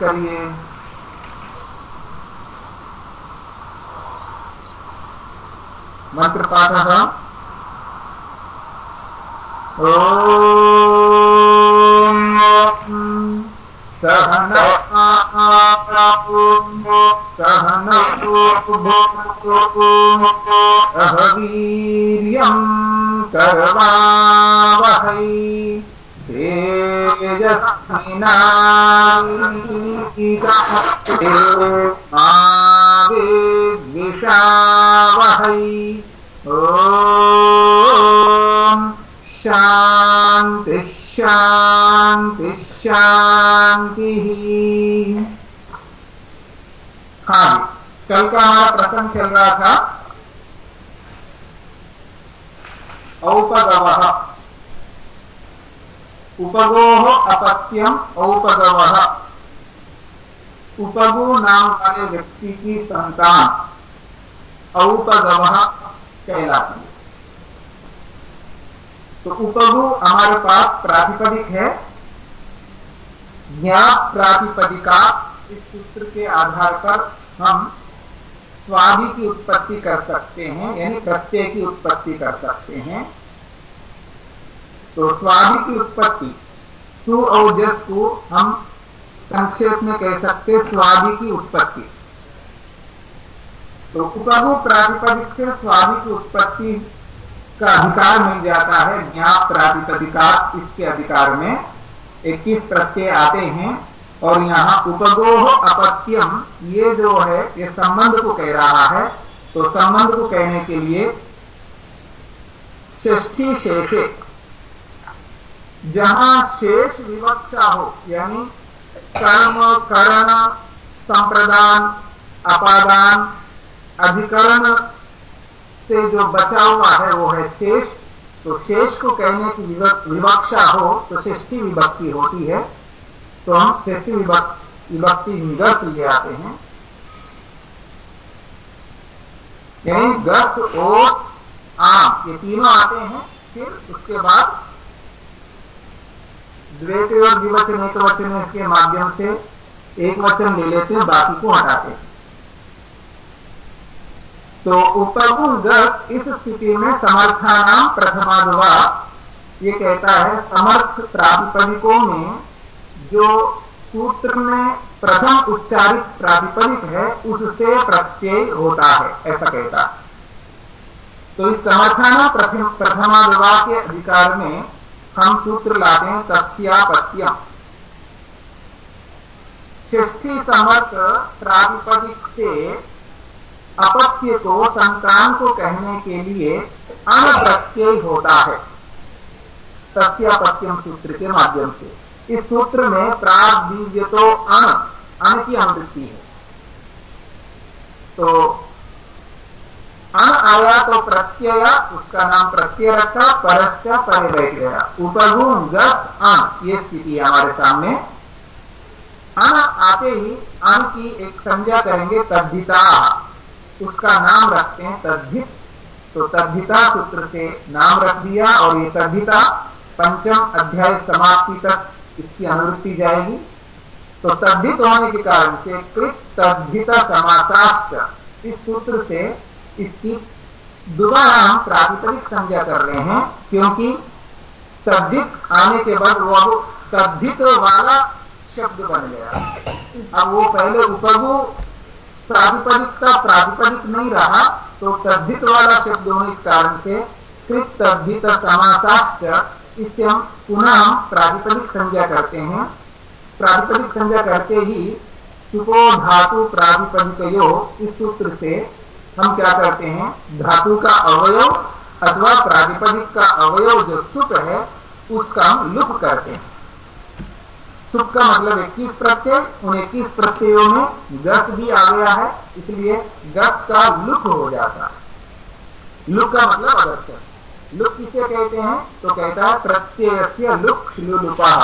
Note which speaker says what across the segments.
Speaker 1: करिए। व्यक्ति की संतान औपगव कहलाती है। तो उपगु हमारे पास प्रातिपदिक है। ज्ञाप प्रातिपदिका इस सूत्र के आधार पर हम स्वादि की उत्पत्ति कर सकते हैं, यानी प्रत्यय की उत्पत्ति कर सकते हैं। तो स्वादि की उत्पत्ति, सु और जस को हम संक्षेप में कह सकते स्वादि की उत्पत्ति। तो उपगु प्रातिपदिक से की उत्पत्ति का अधिकार मिल जाता है। ज्ञाप प्रातिपदिका इसके अधिकार में 21 प्रत्यय आते हैं और यहाँ उपगोह अपत्यम, ये जो है, ये संबंध को कह रहा है। तो संबंध को कहने के लिए ष्ठी शेषे, जहाँ शेष विवक्षा हो, यानी कर्म, करण, संप्रदान, अपादान अधिकरण से जो बचा हुआ है, वो है शेष। तो शेष को कहने की विवक्षा हो तो षष्ठी विभक्ति होती है। तो हम षष्ठी विभक्ति निगस ले आते हैं। यानी गस ओस आम, ये तीनों आते हैं। फिर उसके बाद द्वेत और द्विवचन एक वचन के माध्यम से एक वचन ले लेते हैं, बाकी को हटाते हैं। तो उपगुण इस स्थिति में समर्थानाम प्रथमादवा। ये कहता है, समर्थ प्रातिपदिकों में जो सूत्र में प्रथम उच्चारित प्रातिपदिक है, उससे प्रत्यय होता है, ऐसा कहता है। तो इस समर्थाना प्रथमादवा के अधिकार में हम सूत्र लाते हैं तस्यापत्यम षष्ठी समर्थ प्रातिपदिक से अपत्य को को कहने के लिए अण प्रत्यय होता है। तस्यापत्यम सूत्र के माध्यम से। इस सूत्र में प्राग तो अण अण की अनुवृत्ति है। तो अण आया तो प्रत्यय, उसका नाम प्रत्यय रखा, परश्च परे बैठ गया। उपगुण, गस, अण, ये स्थिति हमारे सामने। अण आते ही अण की एक संज्ञा करेंगे तद्धिता। उसका नाम रखते हैं तद्धित। तो तद्धिता सूत्र से नाम रख दिया और ये तद्धिता पंचम अध्याय समाप्ति तक इसकी अनुवृत्ति जाएगी। तो तद्धित होने के कारण से कृत तद्धित समासाष्ट इस सूत्र से इसकी दोबारा हम प्रातिपदिक संज्ञा कर रहे हैं, क्योंकि तद्धित आने के बाद वो अब तद्धित वाला शब्द बन गया। अब वो पहले उपगु प्रातिपदिक का प्रातिपदिक नहीं रहा तो तद्धित वाला शब्द होने के कारण से कृत तद्धित समासाष्ट इससे हम पुनः हम प्रातिपदिक संज्ञा करते हैं। प्रातिपदिक संज्ञा करते ही सुपो धातु प्रातिपदिक इस सूत्र से हम क्या करते हैं? धातु का अवयव अथवा प्रातिपदिक का अवयव जो सुप है, उसका हम लुप करते हैं। सुख का मतलब इक्कीस प्रत्यय? उन इक्कीस प्रत्ययों में गस भी आ गया है, इसलिए गस का लुक हो जाता है। लुक का मतलब अदर्शन लुक किसे कहते हैं? तो कहता है प्रत्यय से लुक लुपा।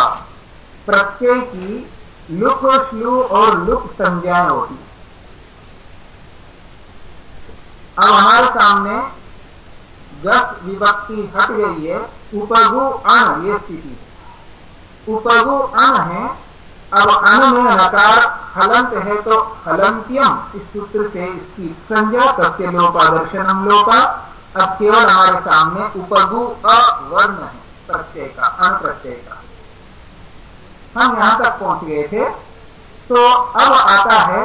Speaker 1: प्रत्यय की लुक श्लू और लुक संज्ञाएँ होती अब हमारे सामने गस विभक्ति हट गई है, उपगु अण ये स्थिति। है उपगु अण है, अब अन में नकार हलंत है तो हलंत्यम, इस सूत्र से इसकी संज्ञा सत्य लोकादर्शनम लोका अब केवल हमारे सामने उपगु अवर्ण है, प्रत्यय का अन प्रत्यय का। हम यहाँ तक पहुँच गए थे तो अब आता है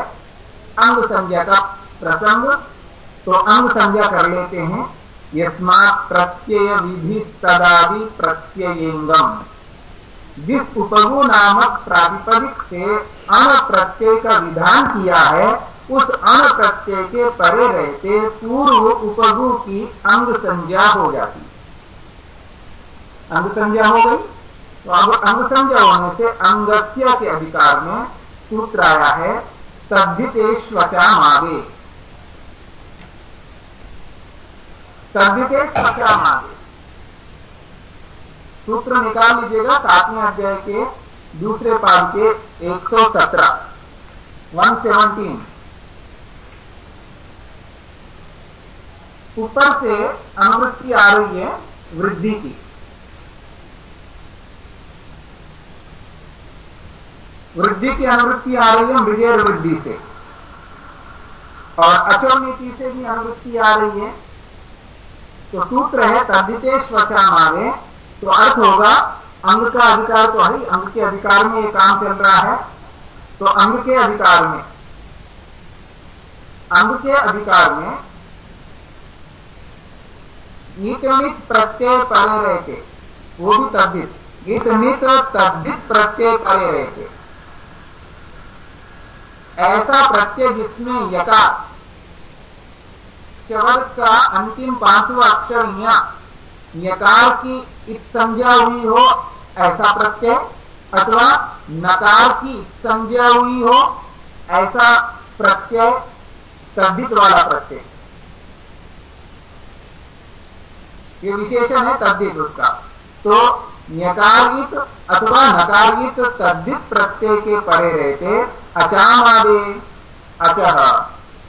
Speaker 1: अंग संज्ञा का प्रसंग। तो अंग संज्ञा कर लेते हैं, यस्मात प्रत्यय विधि तदादि प्रत्ययंगम। जिस उपगु नामक प्रातिपदिक से अण प्रत्यय का विधान किया है, उस अण प्रत्यय के परे रहते पूर्व उपगु की अंग संज्ञा हो जाती अंग संज्ञा हो गई? तो अब अंग संज्ञा होने से अंगस्य के अधिकार में सूत्र आया है तद्धितेश्वचा मागे तद्धितेश्वचा मागे सूत्र निकाल लीजिएगा सातवें अध्याय के दूसरे पाद के 117 117 ऊपर से अनुवृत्ति आ रही है वृद्धि की। वृद्धि की अनुवृत्ति आ रही है मृगेर वृद्धि से। और अचोनीति से भी अनुवृत्ति आ रही है। तो सूत्र है तद्धितेश मारे तो अर्थ होगा। अंग का अधिकार तो है, अंग के अधिकार में ये काम चल रहा है। तो अंग के अधिकार में, अंग के अधिकार में गीत प्रत्यय परे रहते वो भी तद्धित गीत नित तद्धित प्रत्यय परे रहते ऐसा प्रत्यय जिसमें यकार शब्द का अंतिम पांचवा अक्षर यकार की इत संज्ञा हुई हो, ऐसा प्रत्यय, अथवा नकार की इत संज्ञा हुई हो, ऐसा प्रत्यय, तद्धित वाला प्रत्यय। ये विशेषण है तद्धित उसका। तो न्यकारित अथवा नकारित तद्धित प्रत्यय के परे रहते अचामादे अचह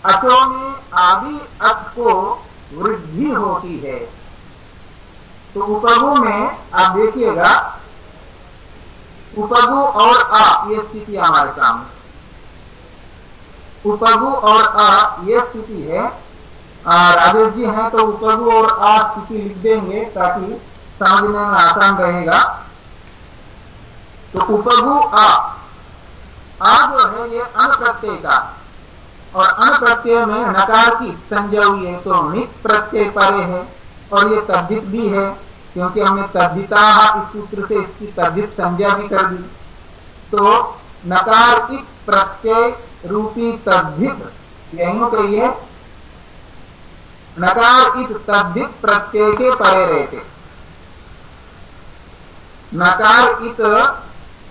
Speaker 1: अचो में आदि अच को वृद्धि होती है। तो उपगु में आप देखिएगा उपगु और अ, ये स्थिति हमारे सामने। उपगु और अ, ये स्थिति है। राजेश जी हैं तो उपगु और अ स्थिति लिख देंगे ताकि समझने में आसान रहेगा। तो उपगु अ आ जो है ये अन प्रत्यय का। और अन प्रत्यय में नकार की संज्ञा हुई है तो नित प्रत्यय परे है और ये तद्धित भी है। क्योंकि हमने तद्धिता इस सूत्र से इसकी तद्धित संज्ञा भी कर दी। तो नकार इत प्रत्यय रूपी तद्धित, यही कहिए नकार इत तद्धित प्रत्यय के परे रहते। नकार इत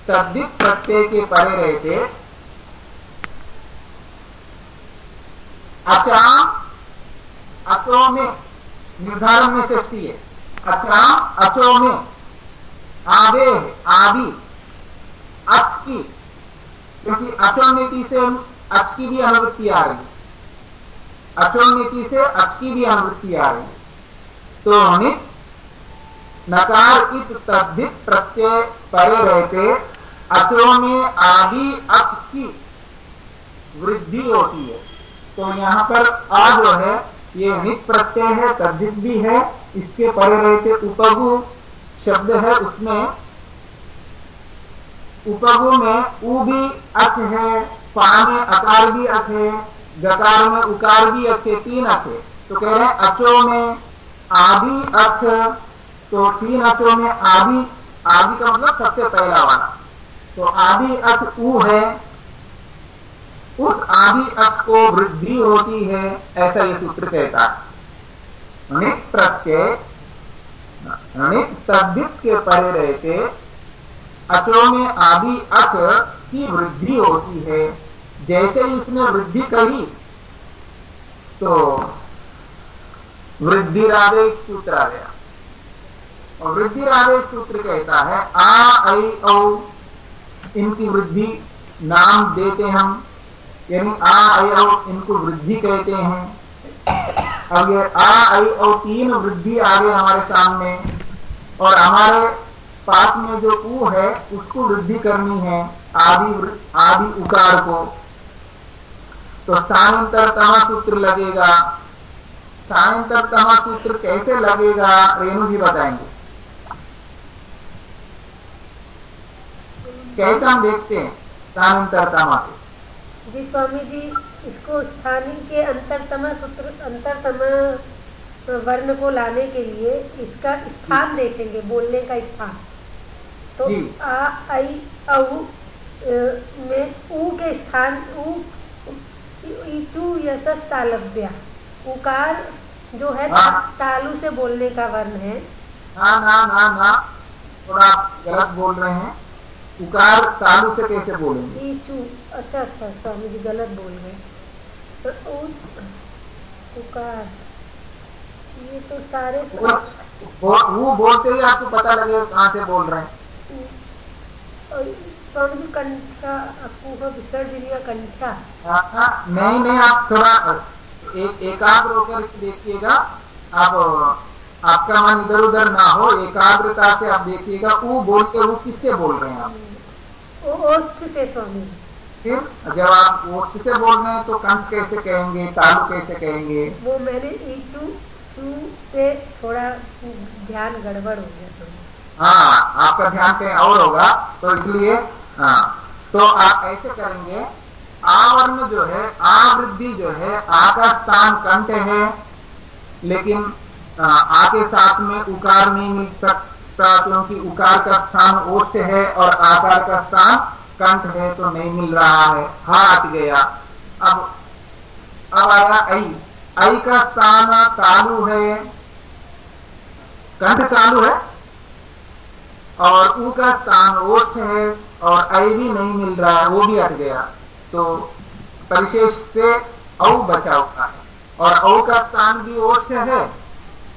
Speaker 1: तद्दित प्रत्यय के परे रहते। अचाम अचो में निर्धारण में सृष्टि है। अचाम अचो में। आदे आदि अच की क्योंकि अचोन्नति से अच की भी अनुवृत्ति आ रही है। अचोन्नति से अच की भी अनुवृत्ति आ रही है। तो नित नकार इत तद्धित प्रत्यय परे रहते अचो में आदि अच की वृद्धि होती है। तो यहाँ पर आ जो है ये नित प्रत्यय है तद्धित भी है इसके परे रहते उपगु शब्द है उसमें। उपगु में उ भी अच है पा में अकार भी अच है गकार में उकार भी अच है तीन अच है। तो कह रहे हैं अचो में आदि अच तो तीन अचो में आदि आदि का मतलब सबसे पहला वाला। तो आदि अच ऊ है उस आदि अच को वृद्धि होती है, ऐसा ये सूत्र कहता है। प्रत्यय के परे रहते अचो में आदि अच की वृद्धि होती है, जैसे इसने वृद्धि कही। तो वृद्धि राधे सूत्र आ गया। और वृद्धि आदेश सूत्र कहता है, आ, ऐ, औ, इनकी वृद्धि नाम देते हम। यानी आ, आई औ इनको वृद्धि कहते हैं। अब ये आ, आई और तीन वृद्धि आ गए हमारे सामने। और हमारे पास में जो ऊ है, उसको वृद्धि करनी है, आदि आदि उकार को। तो स्थानांतर तमा सूत्र लगेगा। स्थानांतर तमा सूत्र कैसे लगेगा, रेणु जी बताएँगे। कैसे हम देखते हैं स्थानांतर तमा?
Speaker 2: से जी स्वामी जी इसको स्थानीय के अंतरतमा सूत्र अंतरतमा वर्ण को लाने के लिए इसका स्थान देखेंगे बोलने का स्थान। तो आ आई औ में ऊ के स्थान ऊ ईटू यसस तालव्या उकार जो है हाँ। तालु से बोलने का वर्ण है।
Speaker 1: ना ना ना ना थोड़ा गलत बोल रहे हैं। उकार तालु से कैसे बोलेंगे?
Speaker 2: ईचू अच्छा अच्छा स्वामी जी गलत बोल गए तो उकार ये तो सारे
Speaker 1: वो, वो बोलते ही आपको पता लगेगा कहाँ से बोल रहे हैं।
Speaker 2: स्वामी जी कंठा अपूह कंठा।
Speaker 1: नहीं नहीं आप थोड़ा एक एकाग्र होकर देखिएगा। आप आपका मन इधर उधर ना हो एकाग्रता से आप देखिएगा वो बोलते वो किससे बोल रहे हैं आप?
Speaker 2: ओष्ठ से स्वामी।
Speaker 1: फिर जब आप ओष्ठ से बोल रहे हैं तो कंठ कैसे कहेंगे तालु कैसे कहेंगे?
Speaker 2: वो मैंने चू से थोड़ा ध्यान गड़बड़ हो गया
Speaker 1: हाँ आपका ध्यान कहीं और होगा तो इसलिए हाँ तो आप ऐसे करेंगे आवर्ण जो है आवृद्धि जो है आ का स्थान कंठ है लेकिन आ के साथ में उकार नहीं मिल सकता, क्योंकि उकार का स्थान ओष्ठ है और आकार का स्थान कंठ है तो नहीं मिल रहा है। हट गया। अब अब आया आई आई का स्थान तालु है। कंठ तालु है। और ऊ का स्थान ओठ है और ऐ भी नहीं मिल रहा है, वो भी हट गया। तो परिशेष से औ बचा हुआ है। और औ का स्थान भी ओठ है।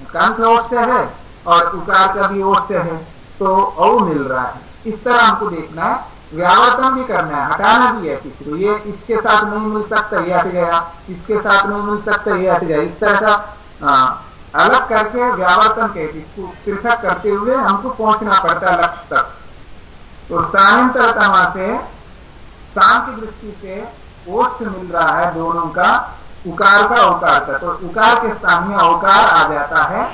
Speaker 1: कंठ ओठ है और उकार का भी ओठ है तो औ मिल रहा है। इस तरह हमको देखना है, व्यावर्तन भी करना है, हटाना भी है किसी को। ये इसके साथ नहीं मिल सकता, ये हट गया। इसके साथ नहीं मिल सकता, ये हट गया। इस तरह का अलग करके व्यावर्तन के इसको पृथक करते हुए हमको पहुँचना पड़ता है लक्ष्य तक। तो स्थानांतरतमा से स्थान दृष्टि से ओष्ठ मिल रहा है दोनों का उकार का औकार का तो उकार के स्थान में औकार आ जाता है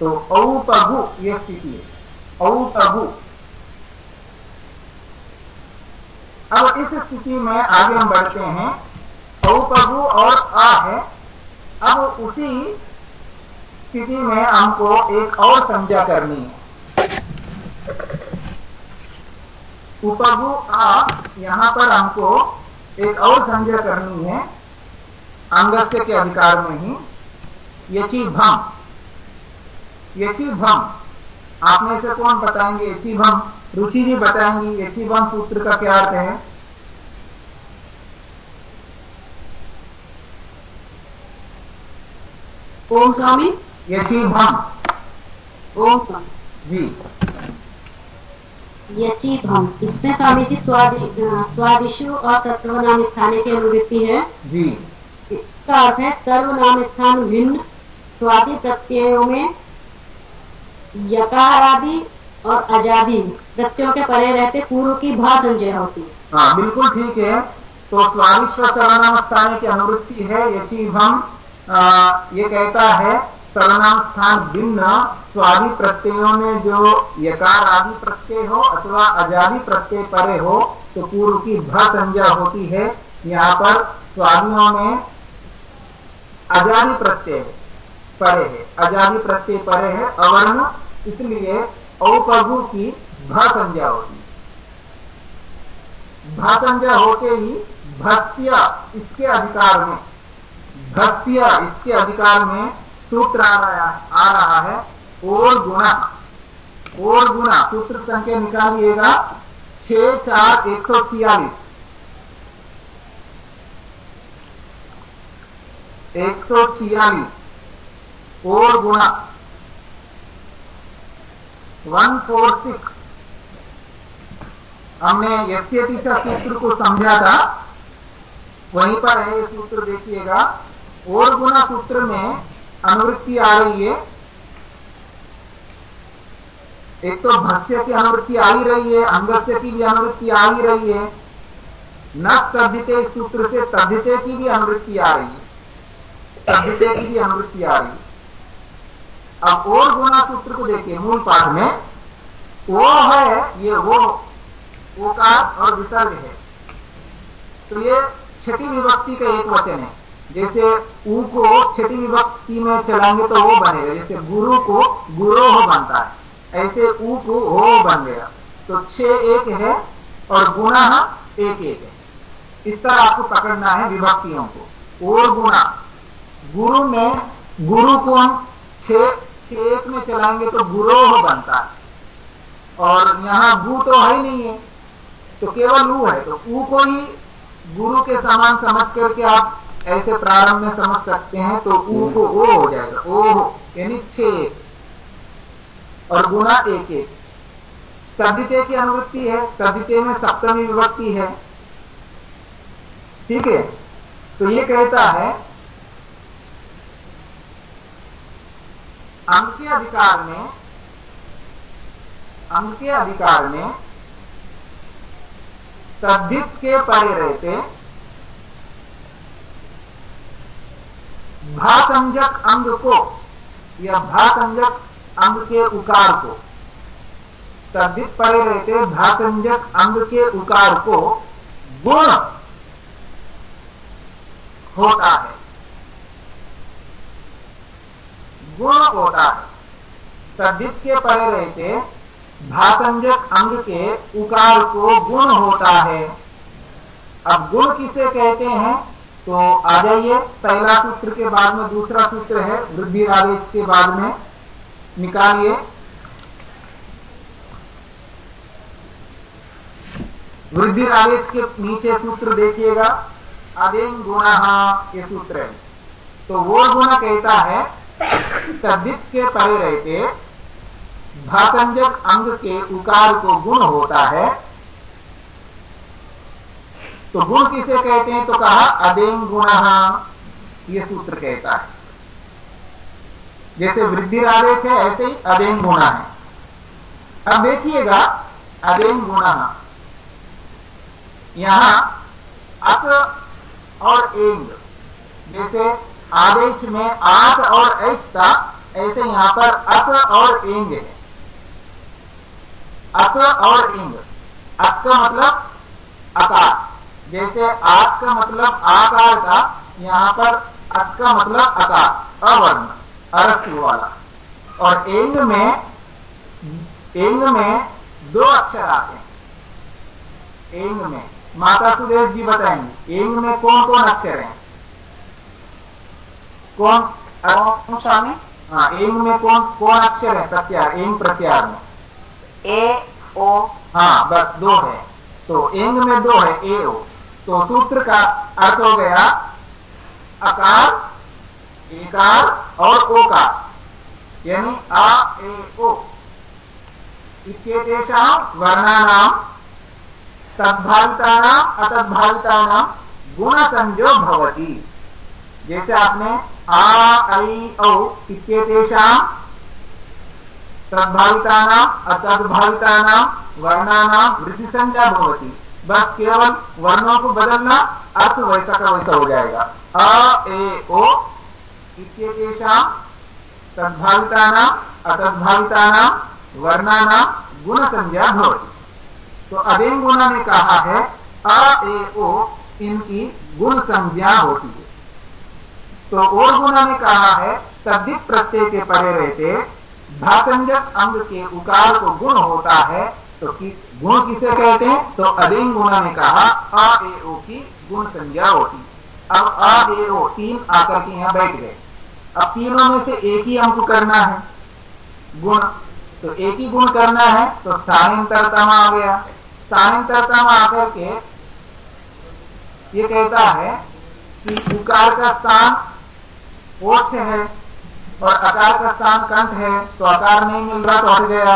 Speaker 1: तो औपगु ये स्थिति है। औपगु अब इस स्थिति में आगे हम बढ़ते हैं। औपगु और अ है। अब उसी स्थिति में हमको एक और संज्ञा करनी है। उपगु आ, यहाँ पर हमको एक और संज्ञा करनी है। अंगस्य के अधिकार में ही यची भम यची भम आप में से कौन बताएँगे? यची भम रुचि जी बताएँगी यची भम सूत्र का क्या अर्थ है?
Speaker 3: ओम स्वामी।
Speaker 1: यचीभम
Speaker 3: ओम जी। यचीभम इसमें स्वामी जी स्वादि स्वादिशु और तत्व नाम स्थाने की अनुवृत्ति है।
Speaker 1: जी।
Speaker 3: इसका अर्थ है सर्वनाम स्थान भिन्न स्वादि प्रत्ययों में यकार आदि और अजादि प्रत्ययों के परे रहते पूर्व की भा संजय होती है।
Speaker 1: हाँ बिल्कुल ठीक है। तो स्वादिश्व सर्वनाम स्थान की अनुवृत्ति है यचीभम ये कहता है सर्वनाम स्थान भिन्न स्वादि प्रत्ययों में जो यकार आदि प्रत्यय हो अथवा आज़ादी प्रत्यय परे हो तो पूर्व की भ संज्ञा होती है। यहाँ पर स्वादियों में अजादि प्रत्यय परे है। अजानी प्रत्यय परे है अवर्ण इसलिए औपगु की भ संज्ञा होगी भ संज्ञा होते ही भस्य इसके अधिकार में भस्य इसके अधिकार में सूत्र आ रहा आ रहा है और गुणा। और गुणा, सूत्र संख्या निकालिएगा, छह चार एक सौ छियालीस। एक सौ छियालीस। और गुणा। वन फोर सिक्स हमने यस्यति सूत्र को समझा था। वहीं पर है ये सूत्र, देखिएगा। और गुना सूत्र में अनुवृत्ति आ रही है। एक तो भस्य की अनुवृत्ति आ ही रही है, अंगस्य की भी अनुवृत्ति आ ही रही है। न तद्धिते सूत्र से तद्धिते की भी अनुवृत्ति आ रही है। तद्धिते की अनुवृत्ति आ रही अब और गुणा सूत्र को देखिए, मूल पाठ में वो है, ये वो, ओकार और विसर्ग है। तो ये छठी विभक्ति का एक वचन है। जैसे ऊ को छठी विभक्ति में चलाएँगे तो वो बनेगा। जैसे गुरु को गुरोह बनता है, ऐसे ऊ को हो बन गया तो छ एक है और गुना एक एक है। इस तरह आपको पकड़ना है विभक्तियों को। और गुना गुरु में गुरु को हम छह एक में चलाएँगे तो गुरोह बनता है। और यहाँ गु तो है नहीं है तो केवल ऊ है। तो ऊ को ही गुरु के समान समझ करके आप ऐसे प्रारंभ में समझ सकते हैं तो ऊ को ओ हो जाएगा। ओ यानी छह और गुणा एक एक। तद्दिते की अनुवृत्ति है तद्दिते में सप्तमी विभक्ति है। ठीक है? तो ये कहता है अंक के अधिकार में अंक के अधिकार में तद्धित के परे रहते भासंजक अंग को, या भासंजक अंग के उकार को, तद्धित परे रहते भासंजक अंग के उकार को गुण होता है। गुण होता है तद्धित के परे रहते भासंजक अंग के उकार को गुण होता है। अब गुण किसे कहते हैं? तो आ जाइए, पहला सूत्र के बाद में दूसरा सूत्र है वृद्धि आदेश के बाद में। निकालिए। वृद्धि आदेश के नीचे सूत्र देखिएगा। अदेन गुण ये सूत्र है। तो वो गुण कहता है तद्दित के परे रहते भाकंजक अंग के उकार को गुण होता है। तो गुण किसे कहते हैं? तो कहा अदेंग गुण, ये सूत्र कहता है। जैसे वृद्धि आदेश है, ऐसे ही अदेंग गुणा है। अब देखिएगा अदेंग गुणा। यहाँ अत और एंग, जैसे आदेश में आठ और एच था ऐसे यहाँ पर अत और एंग है अत और इंग। अत का मतलब आकार। जैसे आक का मतलब आकार था यहाँ पर अत का मतलब आकार, अवर्ण अरस्व वाला। और एंग में एंग में दो अक्षर आते हैं। एंग में। माता सुदेश जी बताएँगे एंग में कौन कौन अक्षर हैं? कौन कौन स्वामी? हाँ एंग में कौन कौन अक्षर है? प्रत्यार एंग प्रत्यार में। ए ओ। हाँ बस दो है। तो एंग में दो है ए ओ। तो सूत्र का अर्थ हो गया अकार एकार और ओकार। यानी आ ए ओ। इत्येतेषां वर्णानाम तद्भावितानाम अतद्भावितानाम गुण संजो भवती। जैसे आपने आ ऐ औ इत्येतेषां तद्भावितानाम अतद्भावितानाम वर्णानाम वृद्धि संज्ञा भवती। बस केवल वर्णों को बदलना अर्थ वैसा का वैसा हो जाएगा। अ, ए, ओ इत्येतेषां तद्भावितानाम अतद्भावितानाम वर्णानाम गुण संज्ञा भवती। तो अदेन गुणा ने कहा है, अ, ए, ओ इनकी गुण संज्ञा होती है। तो और गुणा ने कहा है तद्दित प्रत्यय के पड़े रहते धातंजक अंग के उकार को गुण होता है तो कि, गुण किसे कहते हैं? तो अदेन गुणा ने कहा अ ए ओ की गुण संज्ञा होती। अब अ ए ओ तीन आकर के यहाँ बैठ गए। अब तीनों में से एक ही अंक करना है। गुण तो एक ही गुण करना है तो स्थानांतरता आ गया। स्थानांतरता आकर के ये कहता है कि उकार का स्थान ओठ है और अकार का स्थान कंठ है तो अकार नहीं मिल रहा तो हट गया।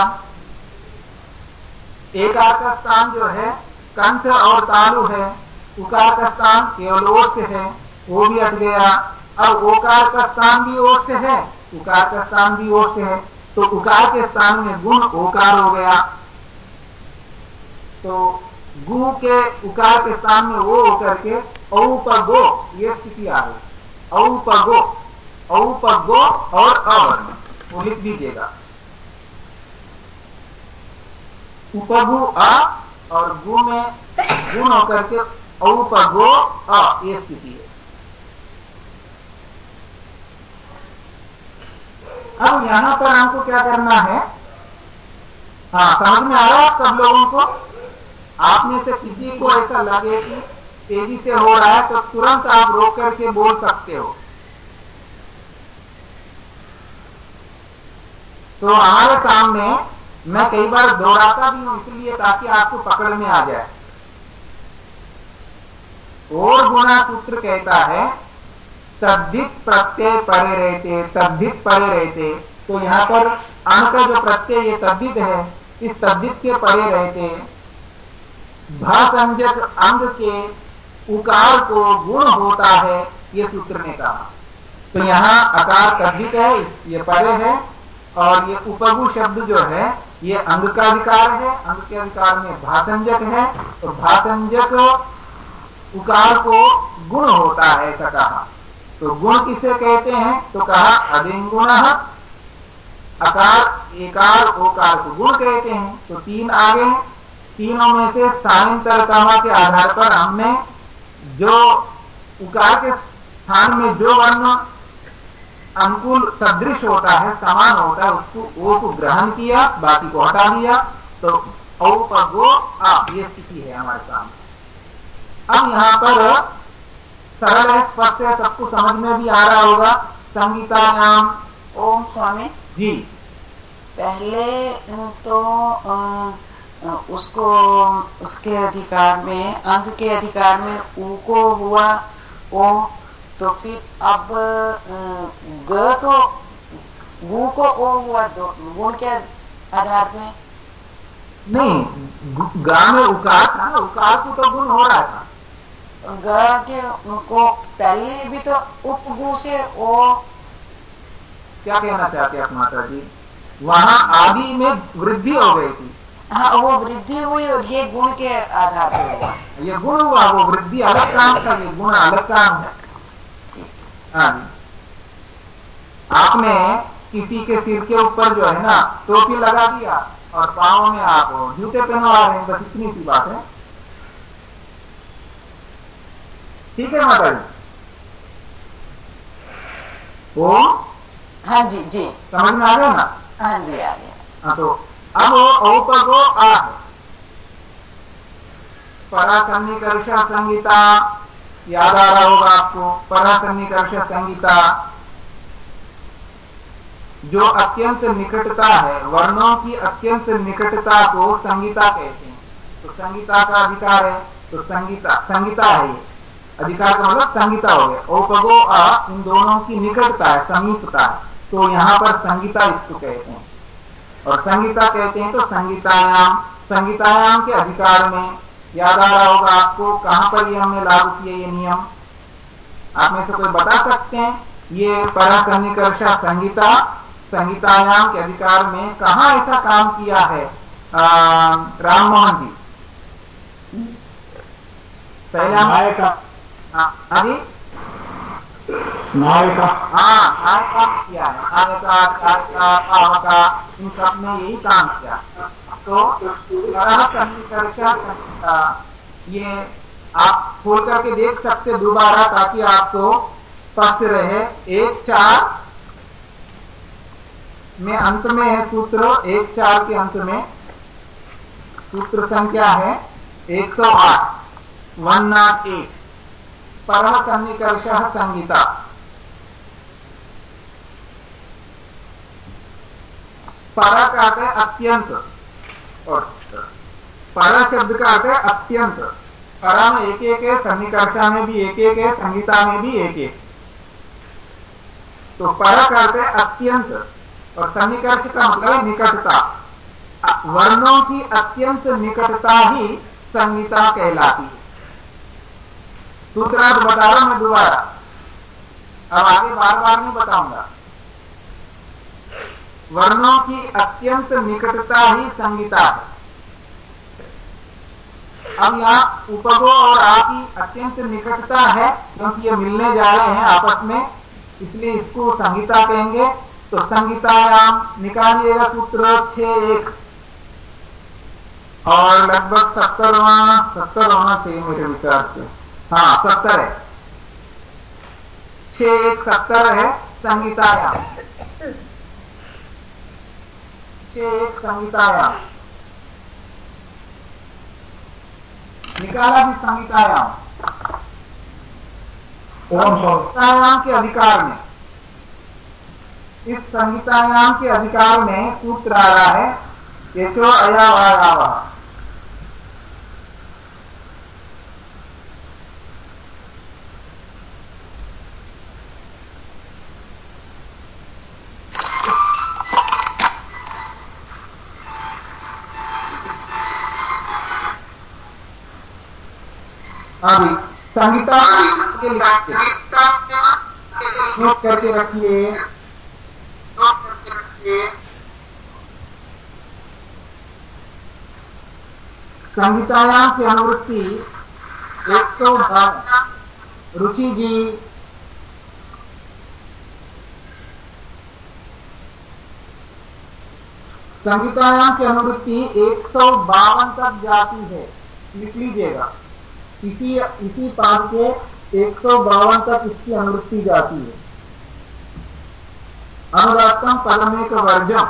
Speaker 1: एकार का स्थान जो है, कंठ और तालु है। उकार का स्थान केवल से है, वो भी हट गया। अब ओकार का स्थान भी से है, उकार का स्थान भी ओट से है। तो उकार के स्थान में गुण ओकार हो गया। तो गु के उकार के स्थान में वो होकर के औपगो ये स्थिति आ गई। औपगो औपगो और अवर्ण वो लिख दीजिएगा उपगु अ और गु में गुण होकर के औपगो अ, ये स्थिति है। अब यहाँ पर हमको क्या करना है? हाँ समझ में आ रहा है सब लोगों को? आप में से किसी को ऐसा लगे कि तेज़ी से हो रहा है तो तुरंत आप रोक करके बोल सकते हो। तो हमारे सामने मैं कई बार दोहराता भी हूँ इसलिए ताकि आपको पकड़ में आ जाए। और गुना सूत्र कहता है तद्धित प्रत्यय परे रहते तद्धित परे रहते। तो यहाँ पर अण का जो प्रत्यय ये तद्धित है इस तद्धित के परे रहते। भासंजक अंग के उकार को गुण होता है ये सूत्र ने कहा। तो यहाँ अकार तद्धित है ये परे है। और ये उपगु शब्द जो है, ये अंग का अधिकार है, अंग के अधिकार में भासंजक है तो भासंजक उकार को गुण होता है ऐसा कहा तो गुण किसे कहते हैं? तो कहा अधिंगुण अकार, एकार, ओकार को गुण कहते हैं। तो तीन आगे तीनों में से स्थानांतरता के आधार पर हमने जो उकार के स्थान में जो वर्ण अनुकूल सदृश होता है, समान होता है, उसको ओ को ग्रहण किया, बाकी को हटा दिया तो औ पर गो, आ, ये स्थिति है हमारे सामने। अब यहाँ पर सरल है, स्पष्ट है, सबको समझ में भी आ रहा होगा। संगीता नाम,
Speaker 4: ओम स्वामी
Speaker 1: जी।
Speaker 4: पहले तो उसको, उसके अधिकार में, अंग के अधिकार में ऊ को हुआ, ओ तो फिर अब ग को गु को ओ हुआ दो गुण के आधार पे
Speaker 1: नहीं गा में उकार था ना उकार को तो गुण हो रहा था।
Speaker 4: ग के को पहले भी तो उपगु से ओ।
Speaker 1: क्या कहना चाहते हैं माता जी वहाँ आदि में वृद्धि हो गई थी।
Speaker 4: हाँ वो वृद्धि हुई और ये गुण के आधार पर हुआ।
Speaker 1: ये गुण हुआ वो वृद्धि अलग काम था ये गुण अलग काम हाँ आपने किसी के सिर के ऊपर जो है ना टोपी लगा दिया और पाओ में आप जूते पहनवा रहे हैं बस इतनी सी बात है। ठीक है माता जी? ओ?
Speaker 4: हाँ जी जी।
Speaker 1: समझ में आ गया ना?
Speaker 4: हाँ जी आ गया।
Speaker 1: हाँ तो अब औपगो आ है परासन्निकर्ष संगीता याद आ रहा होगा आपको परासन्निकर्ष संगीता जो अत्यंत निकटता है, वर्णों की अत्यंत निकटता को संगीता कहते हैं। तो संगीता का अधिकार है तो संगीता संगीता है अधिकार का मतलब संगीता हो गया। औपगो आ, इन दोनों की निकटता है, समीपता है। तो यहाँ पर संगीता इसको कहते हैं। और संगीता कहते हैं तो संगीतायाम संगीतायाम के अधिकार में याद आ रहा होगा आपको कहाँ पर ये हमने लागू किया ये नियम। आप में से कोई बता सकते हैं? ये परासन्निकर्षा संहिता संहितायाम के अधिकार में कहा ऐसा काम किया है? राम मोहन जी। पहले हाँ जी। हाँ काम तो ये आप खोल करके देख सकते दोबारा ताकि आपको स्पष्ट रहे। एक, चार। में अंत में है सूत्र। एक, चार के अंत में सूत्र संख्या है 108 वन, नॉट एट। पर संगीता पर का अत्यंत और पर शब्द का अत्यंत परा में एक एक है सन्निकर्षा में भी एक एक है संगीता में भी एक। एक तो पर का अत्यंत और सन्निकर्ष का मतलब निकटता। वर्णों की अत्यंत निकटता ही संहिता कहलाती है। सूत्रार्थ बता रहा मैं दोबारा। अब आगे बार बार नहीं बताऊँगा। वर्णों की अत्यंत निकटता ही संहिता है। अब यहाँ उपगो और आ की अत्यंत निकटता है, क्योंकि ये मिलने जा रहे हैं आपस में, इसलिए इसको संहिता कहेंगे। तो संहितायाम निकालिएगा सूत्र छह एक। और लगभग सत्तरवा सत्तर होना चाहिए मेरे विचार से। हाँ सत्तर है। छह एक सत्तर है संगीतायाम। छह एक संगीतायाम। निकाला भी संगीतायाम। संहितायाम के अधिकार में। इस संहितायाम के अधिकार में सूत्र आ रहा है यशो अयावायावा अभी संगीता के नोट करके रखिए। संहितायाम की अनुवृत्ति एक सौ बारह। रुचि जी। संहितायाम की अनुवृत्ति एक सौ बावन तक जाती है। लिख लीजिएगा। इसी इसी पाद के एक सौ बावन तक इसकी अनुवृत्ति जाती है। अनुदातम पदमेक वर्जम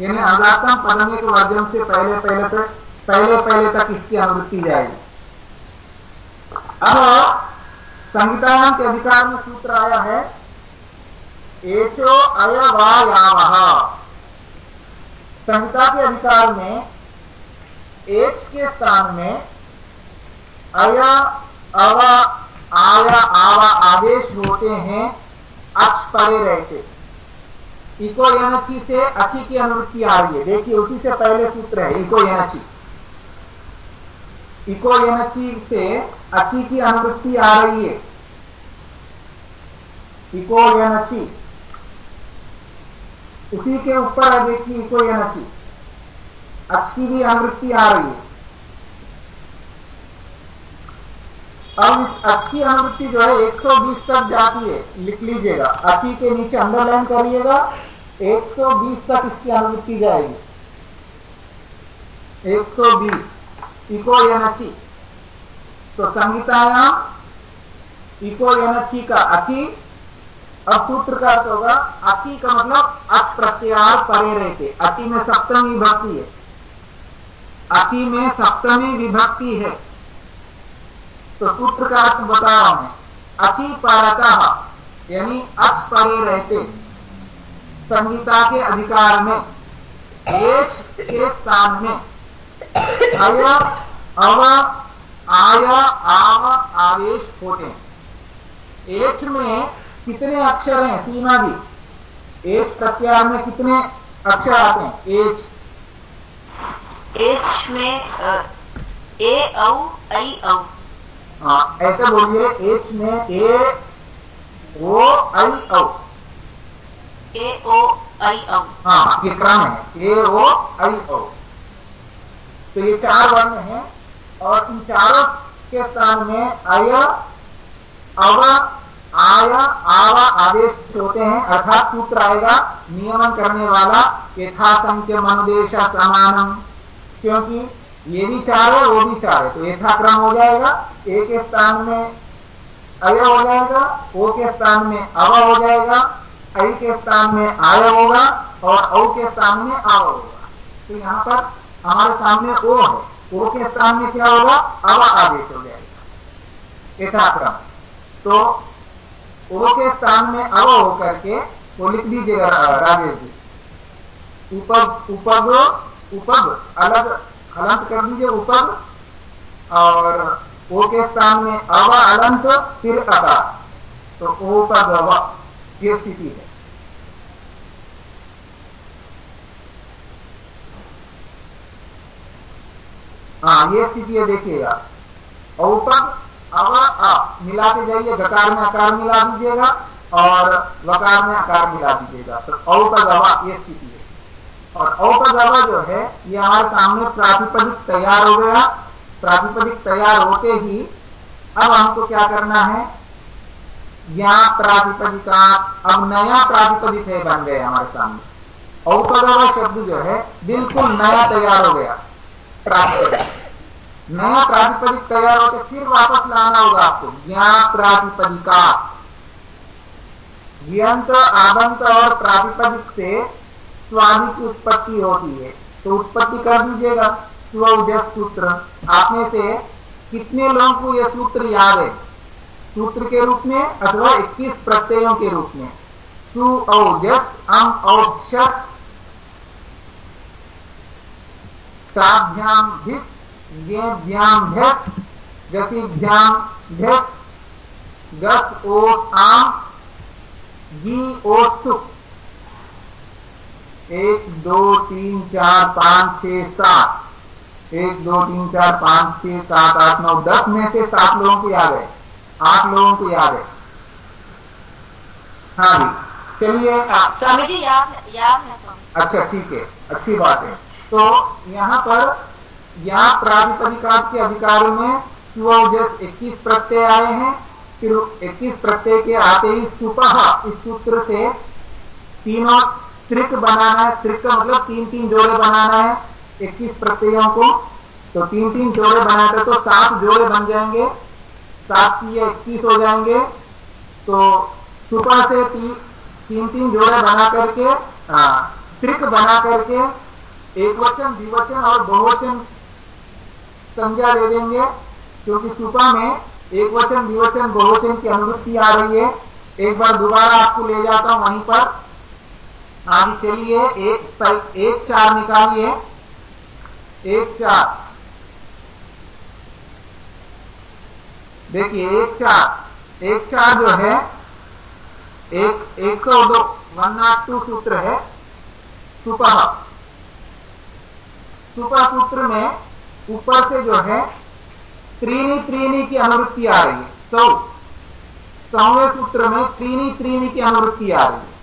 Speaker 1: यानी अनुदातम पदमेक वर्जम से पहले पहले तक, पहले पहले तक इसकी अनुवृत्ति जाएगी। अब संहिता के अधिकार में सूत्र आया है, एचो अयवायावह संहिता के अधिकार में एच के स्थान में, अया, अवा, आया, आवा आदेश होते हैं अच परे रहते। इको यनची से अच्छी की अनुवृत्ति आ रही है। देखिए, उसी से पहले सूत्र है, इको यनची। इको यनची से अच्छी की अनुवृत्ति आ रही है। इको यनची। उसी के ऊपर है देखिए इको यनची अच्छी भी अनुवृत्ति आ रही है। अब इस अच्छी अनुवृत्ति जो है 120 तक जाती है, लिख लीजिएगा। अच्छी के नीचे अंडरलाइन करिएगा 120 तक इसकी अनुवृत्ति जाएगी। 120 इको यनची तो संगीतायाम, इको यनची का अच्छी अब सूत्र का अर्थ होगा अची का मतलब अच प्रत्यार परे रहते। अची में सप्तमी विभक्ति है। अची में सप्तमी विभक्ति है। तो सूत्र का अर्थ बता रहा हूँ अची परता, यानी अच परे रहते। संहिता के अधिकार में एच के स्थान में। अय, अव, आय, आव, आवेश होते एच में कितने अक्षर हैं? सीमा भी। एच प्रत्यार में कितने अक्षर आते हैं? एच
Speaker 4: एच में ए औ आई औ।
Speaker 1: हाँ ऐसे बोलिए। एच में ए ओ आई औ।
Speaker 4: ए ओ आई औ।
Speaker 1: हाँ ये क्रम है। ए ओ आई औ। तो ये चार वर्ण हैं और इन चारों के स्थान में अय अव आया, आवा आदेश होते हैं, अर्थात सूत्र आएगा, नियमन करने वाला यथासंख्य मनुदेश समानम। क्योंकि ये भी चार है, वो भी चार है तो यथाक्रम हो जाएगा ए के स्थान में अय हो जाएगा, ओ के स्थान में अव हो जाएगा, ऐ के स्थान में आय होगा, और औ के स्थान में आव होगा। तो यहाँ पर हमारे सामने ओ है, ओ के स्थान में क्या होगा, अव आदेश हो जाएगा। यथाक्रम। तो ओ के स्थान में अव होकर के वो लिख दीजिएगा राजेश जी। उपग उपग उपग, अलग अलंत कर दीजिए उपग। और ओ के स्थान में अव अलंत, फिर अता। तो ओ का गवा, ये स्थिति है। हाँ ये स्थिति है देखिएगा औपद अव अ मिला के जाइए, गकार में आकार मिला दीजिएगा और वकार में आकार मिला दीजिएगा। तो औपद अव ये स्थिति है। और औपद अव जो है, ये हमारे सामने प्रातिपदिक तैयार हो गया। प्रातिपदिक तैयार होते ही अब हमको क्या करना है? या प्रातिपदिका, अब नया प्रातिपदिक है बन गए हमारे सामने। औ का औपदवा शब्द जो है, बिल्कुल नया तैयार हो गया। प्रातिपदिक। नया प्रातिपदिक तैयार होकर फिर वापस लाना होगा आपको। ज्ञा प्रातिपदिका। ज्ञंत आबंत और प्रातिपदिक से स्वादि की उत्पत्ति होती है। तो उत्पत्ति कर दीजिएगा, स्व सूत्र। आप में से कितने लोगों को यह सूत्र याद है? सूत्र के रूप में अथवा 21 प्रत्ययों के रूप में। सु औजस अम और शस ताभ्याम भिस। गस ओ आम ओ सुख। एक दो तीन चार पाँच छ सात। एक दो तीन चार पाँच छह सात आठ नौ दस में से सात लोगों को याद है। आठ लोगों को याद है। हाँ जी चलिए।
Speaker 3: स्वामी जी याद याद
Speaker 1: अच्छा ठीक है अच्छी बात है। तो यहाँ पर यहाँ प्राधिपदिकात के अधिकारों में सुवजस इक्कीस प्रत्यय आए हैं फिर इक्कीस प्रत्यय के आते ही सुपह इस सूत्र से तीनों त्रिक बनाना है त्रिक का मतलब तीन तीन जोड़े बनाना है इक्कीस प्रत्ययों को। तो तीन तीन जोड़े बनाकर तो सात जोड़े बन जाएँगे सात की इक्कीस हो जाएँगे। तो सुपह से ती, तीन तीन जोड़े बना करके त्रिक बना करके एक वचन द्विवचन और बहुवचन संज्ञा दे देंगे, क्योंकि सुपा में एक वचन द्विवचन, बहुवचन की अनुवृत्ति आ रही है। एक बार दोबारा आपको ले जाता हूँ वहीं पर। आगे चलिए, एक एक चार निकालिए। एक चार। देखिए, एक चार। एक चार जो है, एक एक सौ दो, वन नाट टू सूत्र है। सुपह। सुपह सूत्र में ऊपर से जो है त्रीनी त्रीनी की अनुवृत्ति आ रही है। सौ। सौवें सूत्र में त्रीनी त्रीनी की अनुवृत्ति आ रही है।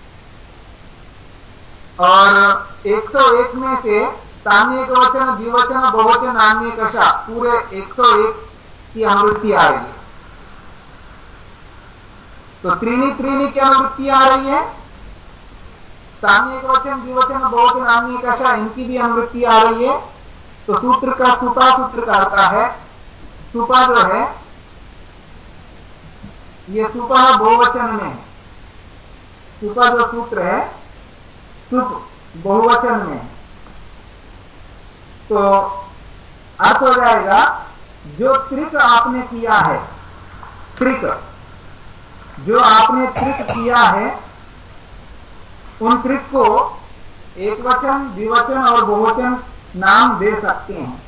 Speaker 1: और 101 में से तान्य वचन, द्विवचन, बहुवचन नान्य कशा, पूरे 101 की अनुवृत्ति आ रही है। तो त्रीनी त्रीनी की अनुवृत्ति आ रही है। सामयिक वचन, द्विवचन, बहुवचन अन्य कशा, इनकी भी अनुवृत्ति आ रही है। तो सूत्र का सुपा सूत्र का अर्थ है, सुपा जो है, ये सुपा बहुवचन में सुपा जो सूत्र है, सुप बहुवचन में तो अर्थ हो जाएगा, जो त्रिक आपने किया है, त्रिक, जो आपने त्रिक किया है, उन त्रिक को एक वचन द्विवचन और बहुवचन नाम दे सकते हैं।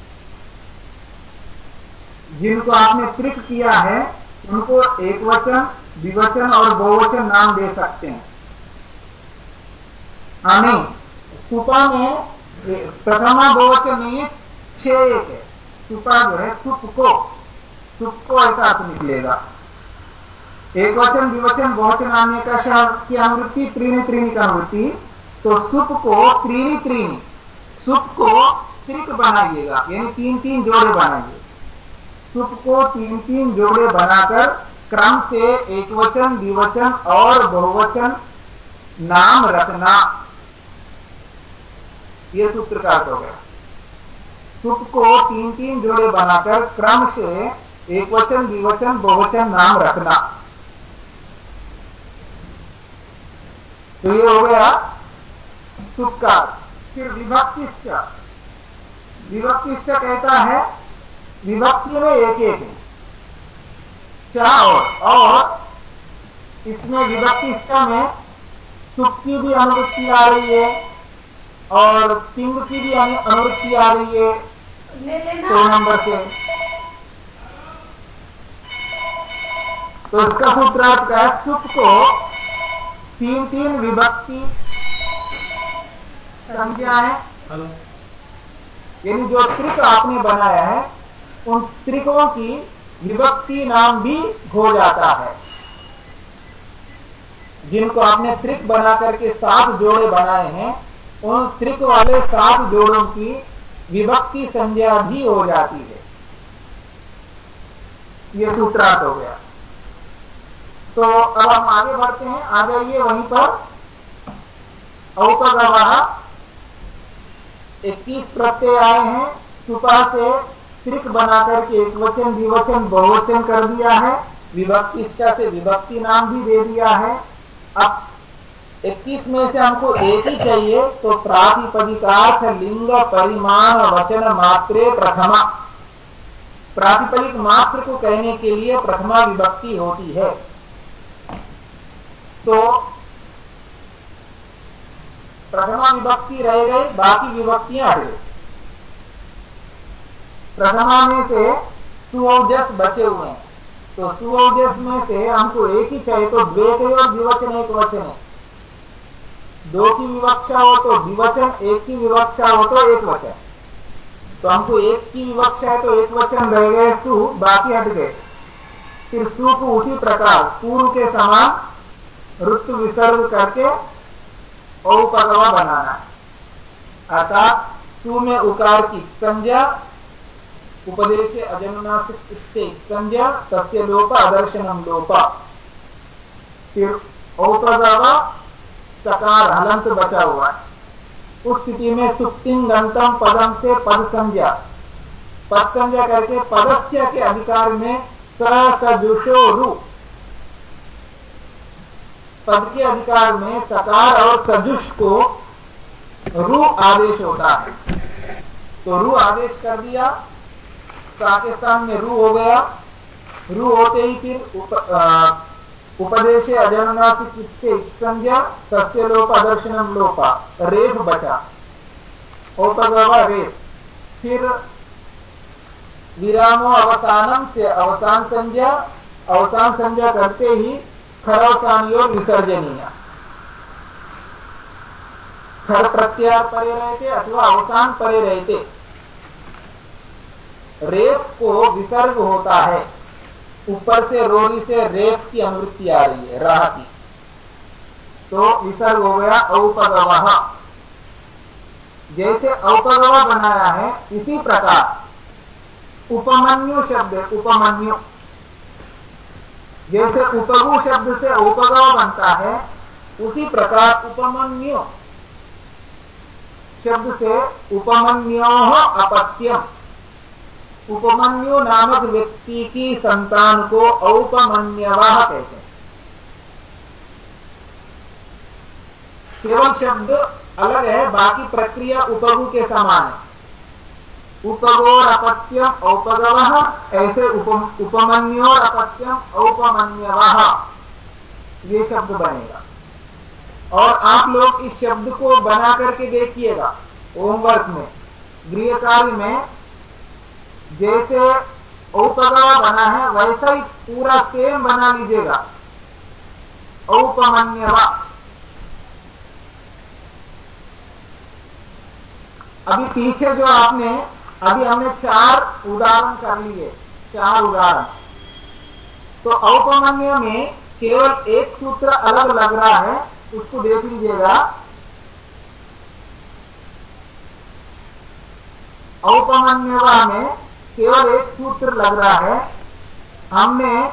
Speaker 1: जिनको आपने त्रिक किया है, उनको एक वचन, द्विवचन और बहुवचन नाम दे सकते हैं। हाँ नहीं सुपा में, प्रथमा बहुवचन नहीं है, छह एक है। सुपा जो है, सुप को। सुप को ऐसा अर्थ निकलेगा। एक वचन, द्विवचन, बहुवचन आने का शब्द की अनुवृत्ति, त्रीनी त्रीनी का अनुवृत्ति। तो सुप को त्रीनी त्रीनी। सुप को त्रिक बनाइएगा, यानी तीन तीन जोड़े बनाइए। सुप को तीन तीन जोड़े बनाकर क्रम से एक वचन द्विवचन और बहुवचन नाम रखना। यह सूत्र का अर्थ हो गया। सुप को तीन तीन जोड़े बनाकर क्रम से एक वचन द्विवचन, बहुवचन नाम रखना। तो ये हो गया सुपकार फिर विभक्तिश्च विभक्तिश्च कहता है, विभक्ति में एक एक है। चार और इसमें विभक्तिश्च में सुख की भी अनुवृत्ति आ रही है, और तिंग की भी अनुवृत्ति आ रही है। दो नंबर से। तो इसका सूत्रार्थ का सुख को तीन तीन विभक्ति संज्ञा है यानी जो त्रिक आपने बनाया है उन त्रिकों की विभक्ति नाम भी हो जाता है। जिनको आपने त्रिक बना करके सात जोड़े बनाए हैं उन त्रिक वाले सात जोड़ों की विभक्ति संज्ञा भी हो जाती है। ये सूत्रार्थ हो गया। तो अब हम आगे बढ़ते हैं। आ जाइए वहीं पर। औपगवाह इक्कीस प्रत्यय आए हैं। सुपा से त्रिक बनाकर के एक वचन विवचन बहुवचन कर दिया है। विभक्ति से विभक्ति नाम भी दे दिया है। अब 21 में से हमको एक ही चाहिए तो प्रातिपदिकार्थ लिंग परिमाण वचन मात्रे प्रथमा। प्रातिपदिक मात्र को कहने के लिए प्रथमा विभक्ति होती है। तो प्रथमा विभक्ति रह गई, बाकी विभक्तियाँ हट गई प्रथमा में से सुओजस बचे हुए हैं। तो सुओजस में से हमको एक ही चाहिए तो द्वेत और द्विवचन एक वचन है। दो की विवक्षा हो तो द्विवचन, एक की विवक्षा हो तो एक वचन। तो हमको एक की विवक्षा है तो एक वचन रह गए सु, बाकी हट गए। फिर सु को उसी प्रकार पूर्व के समान ऋतु विसर्ग करके औपगवा बनाना है अर्थात सु में उकार की संज्ञा, उपदेश अजनुनासिक से संज्ञा, तस्य लोप अदर्शनम लोप। फिर औपगवा सकार, हलंत बचा हुआ। है उस स्थिति में सुप्तिम गंतम पदम से पद संज्ञा पद संज्ञा करके पदस्य के अधिकार में सजुषो रू। पद के अधिकार में सकार और सजुष को रू आदेश होता है। तो रू आदेश कर दिया पाकिस्तान में रू हो गया। रू होते ही फिर उप, उपदेश अजन्नाति संज्ञा सस्य लोप दर्शनम लोपा रेप बचा। उपगवा रेप फिर विरामो अवसानम से अवसान संज्ञा अवसान संज्ञा करते ही खरवसानियों विसर्जनीय। खर प्रत्यार परे रहते अथवा अवसान परे रहते। रेप को विसर्ग होता है। ऊपर से रोगी से रेप की अनुवृत्ति आ रही है, राह की। तो विसर्ग हो गया औपगवाह जैसे औपगव बनाया है, इसी प्रकार। उपमन्यु शब्द, उपमन्यु। जैसे उपगु शब्द से उपगव बनता है, उसी प्रकार उपमन्यु शब्द से उपमन्यो अपत्यम। उपमन्यु नामक व्यक्ति की संतान को औपमन्यवाह कहते हैं। केवल शब्द अलग है, बाकी प्रक्रिया उपगु के समान है। उपगोर अपत्यम औपगव, ऐसे उपमन्योर अपत्यम औपमन्यव। ये शब्द बनेगा। और आप लोग इस शब्द को बना करके देखिएगा, होमवर्क में। गृह कार्य में जैसे औपगव बना है, वैसा ही पूरा सेम बना लीजिएगा। औपमन्यवा। अभी पीछे जो आपने अभी हमने चार उदाहरण कर लिए, चार उदाहरण। तो औपमन्य में केवल एक सूत्र अलग लग रहा है, उसको देख लीजिएगा। औपमन्यवा में केवल एक सूत्र लग रहा है। हमने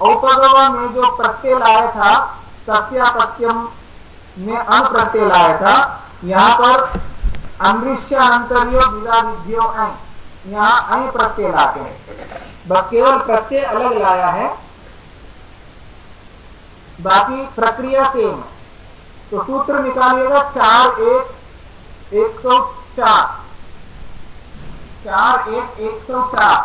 Speaker 1: औपगवा में जो प्रत्यय लाया था, सस्यापत्यम में अन प्रत्यय लाया था, यहाँ पर अंतरियो विधियो ऐ यहाँ ऐ प्रत्यय लाते हैं। बस केवल प्रत्यय अलग लाया है। बाकी प्रक्रिया सेम है। तो सूत्र निकालिएगा चार एक एक सौ चार। चार एक एक सौ चार।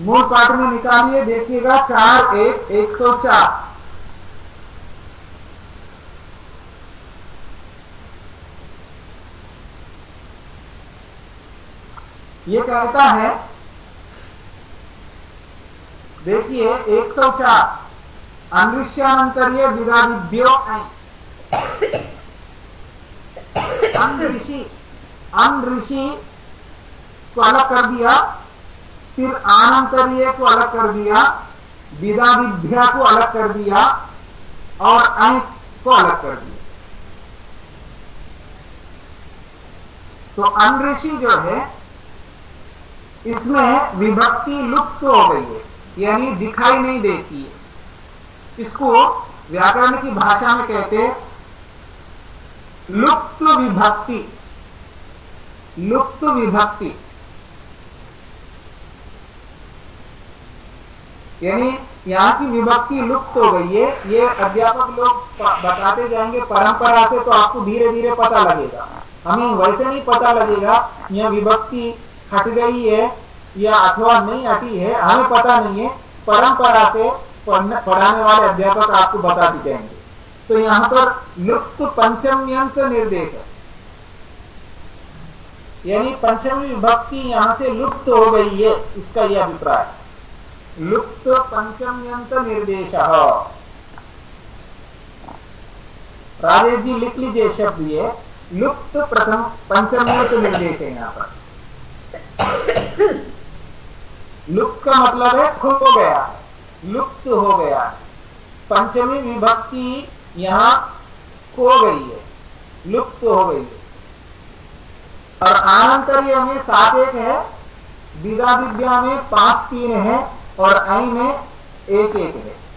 Speaker 1: मूल पाठ में निकालिए, देखिएगा चार एक एक सौ चार। ये कहता है, देखिए, एक 104 अंदृश्यानंतरीय विदादिभ्यो अंदृषि अन ऋषि को अलग कर दिया, फिर आनंतरीय को अलग कर दिया विदा विद्या को अलग कर दिया, और अंक को अलग कर दिया। तो अनऋषि जो है इसमें विभक्ति लुप्त हो गई है, यानी दिखाई नहीं देती है। इसको व्याकरण की भाषा में कहते हैं लुप्त विभक्ति। लुप्त विभक्ति। यानी यहाँ की विभक्ति लुप्त हो गई है, ये अध्यापक लोग बताते जाएँगे, परंपरा से तो आपको धीरे धीरे पता लगेगा। हमें वैसे नहीं पता लगेगा यह विभक्ति हट गई है, या अथवा नहीं हटी है, हमें पता नहीं है। परंपरा से पढ़ाने वाले अध्यापक आपको बता दी जाएँगे तो यहाँ पर लुप्त पंचम्यंत निर्देश है। यानी पंचमी विभक्ति यहाँ से लुप्त हो गई है, इसका यह अभिप्राय लुप्त पंचम्यंत निर्देश राजेश जी लिख लीजिए शब्द ये। लुप्त प्रथम पंचम्यंत निर्देश है यहाँ पर। लुप्त का मतलब है खो गया। लुप्त हो गया। पंचमी विभक्ति यहाँ खो गई है। लुप्त हो गई है। और आनंतरीय में सात एक है विदा विद्या में पाँच तीन है और आई में एक एक है।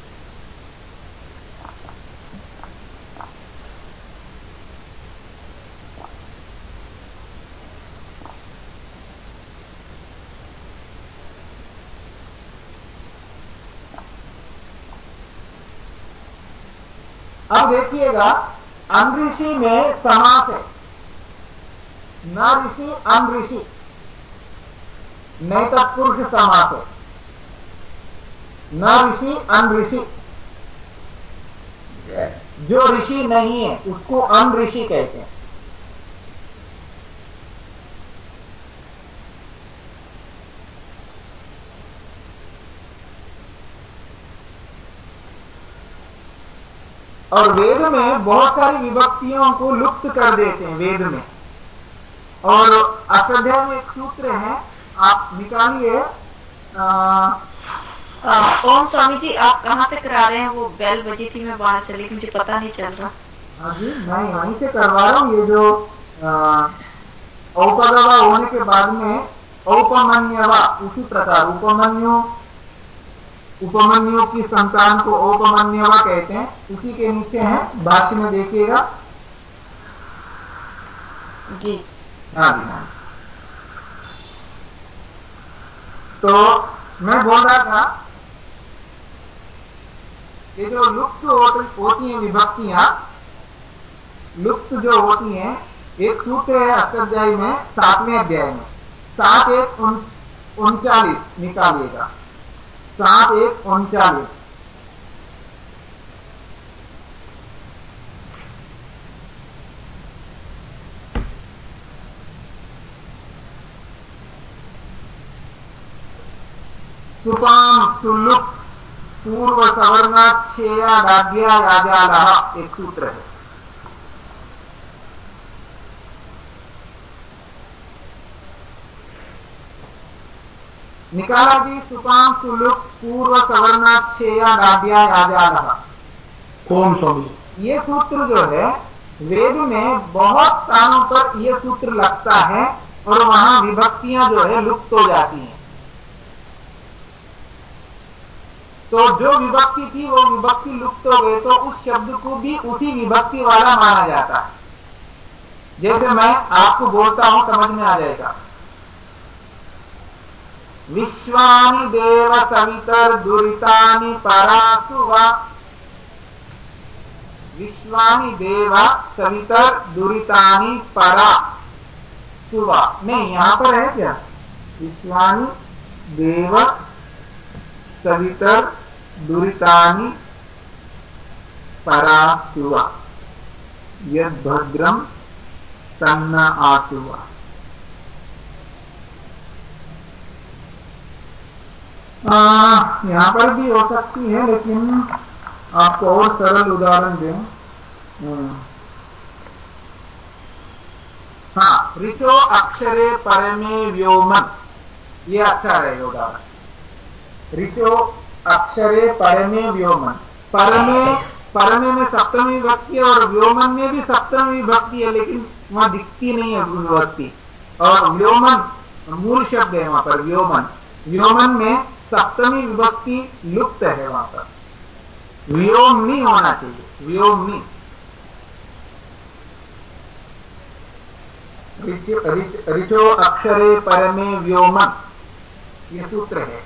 Speaker 1: अब देखिएगा, अंग्रेज़ी में समास है। न ऋषि नहीं तत्पुरुष समास है। न ऋषि अन जो ऋषि नहीं है, उसको अमृषि कहते हैं। और वेद में बहुत सारी विभक्तियों को लुप्त कर देते हैं वेद में। और अष्टाध्याय में एक सूत्र है आप निकालिए।
Speaker 5: ओम स्वामी जी आप कहाँ से करा रहे हैं? वो बेल बजी थी मैं बाहर चली मुझे पता नहीं चल रहा।
Speaker 1: हाँ जी मैं वहीं से करवा रहा हूँ ये जो औपगवा होने के बाद में औपमन्यवा उसी प्रकार उपमन्यु उपमन्यु की संतान को औपमन्यवा कहते हैं। उसी के नीचे है। भाष्य में देखिएगा।
Speaker 5: जी।
Speaker 1: हाँ जी हाँ तो मैं बोल रहा था ये जो लुप्त होती हैं विभक्तियाँ लुप्त जो होती हैं एक सूत्र है अष्टाध्यायी में सातवें अध्याय में। सात एक उनचालीस निकालिएगा। सात एक उनचालीस। सुपाम सुलुक पूर्व सवर्णाक्षेया डाड्या याजाल एक सूत्र है। निकाला जी सुपाम सुलुक पूर्व सवर्णाक्षेया डाड्या याजाल
Speaker 6: कौन स्वामी?
Speaker 1: ये सूत्र जो है वेद में बहुत स्थानों पर यह सूत्र लगता है और वहाँ विभक्तियाँ जो है लुप्त हो जाती हैं। तो जो विभक्ति थी वो विभक्ति लुप्त हो गए तो उस शब्द को भी उसी विभक्ति वाला माना जाता है। जैसे मैं आपको बोलता हूँ समझ में आ जाएगा। विश्वानि देव सवितर दुरितानि परासु वा? विश्वानि देव सवितर दुरितानि परा सुवा नहीं, यहाँ पर है क्या? विश्वानि देव सवितर दुरीतानि परासुवा यद्भद्रम तन्न आसुवा यहाँ पर भी हो सकती है लेकिन आपको और सरल उदाहरण दें। हाँ ऋचो अक्षरे परमे व्योमन ये अच्छा रहेगा ऋचो अक्षरे परमे व्योमन परमे परमे में सप्तमी विभक्ति और व्योमन में भी सप्तमी विभक्ति है लेकिन वहाँ दिखती नहीं है विभक्ति और व्योमन मूल शब्द है वहाँ पर व्योमन। व्योमन में सप्तमी विभक्ति लुप्त है वहाँ पर। व्योमनी होना चाहिए, व्योमनी। ऋचो अक्षरे परमे व्योमन, ये सूत्र है।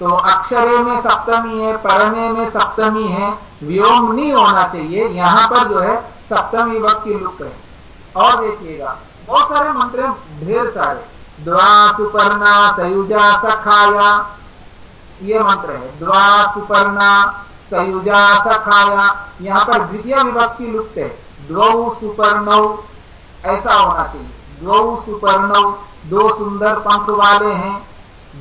Speaker 1: तो अक्षरे में सप्तमी है, परमे में सप्तमी है व्योम नहीं होना चाहिए। यहाँ पर जो है, सप्तमी विभक्ति लुप्त है। और देखिएगा, बहुत सारे मंत्र ढेर सारे। द्वा सुपर्णा सयुजा सखाया ये मंत्र है। द्वा सुपर्णा सयुजा सखाया। यहाँ पर द्वितीय विभक्ति लुप्त है। द्वौ सुपर्णौ, ऐसा होना चाहिए। द्वौ सुपर्णौ, दो सुंदर पंख वाले हैं।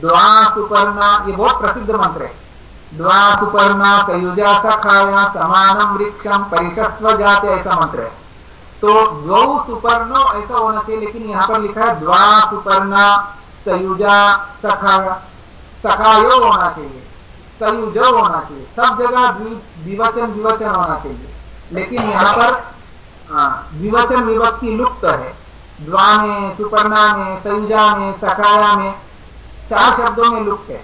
Speaker 1: द्वा सुपर्णा ये बहुत प्रसिद्ध मंत्र है। द्वा सुपर्णा सयुजा सखाया समानम वृक्षम परिशस्व जाते, ऐसा मंत्र है। तो द्वौ सुपर्णो, ऐसा होना चाहिए, लेकिन यहाँ पर लिखा है द्वा सुपर्णा सयुजा सखाया। सखायो होना चाहिए सयुज होना चाहिए, सब जगह विवचन विवचन होना चाहिए। लेकिन यहाँ पर द्विवचन विभक्ति लुप्त है। द्वा में, सुपर्णा में सयुजा में सखाया में, चार शब्दों में लुप्त है।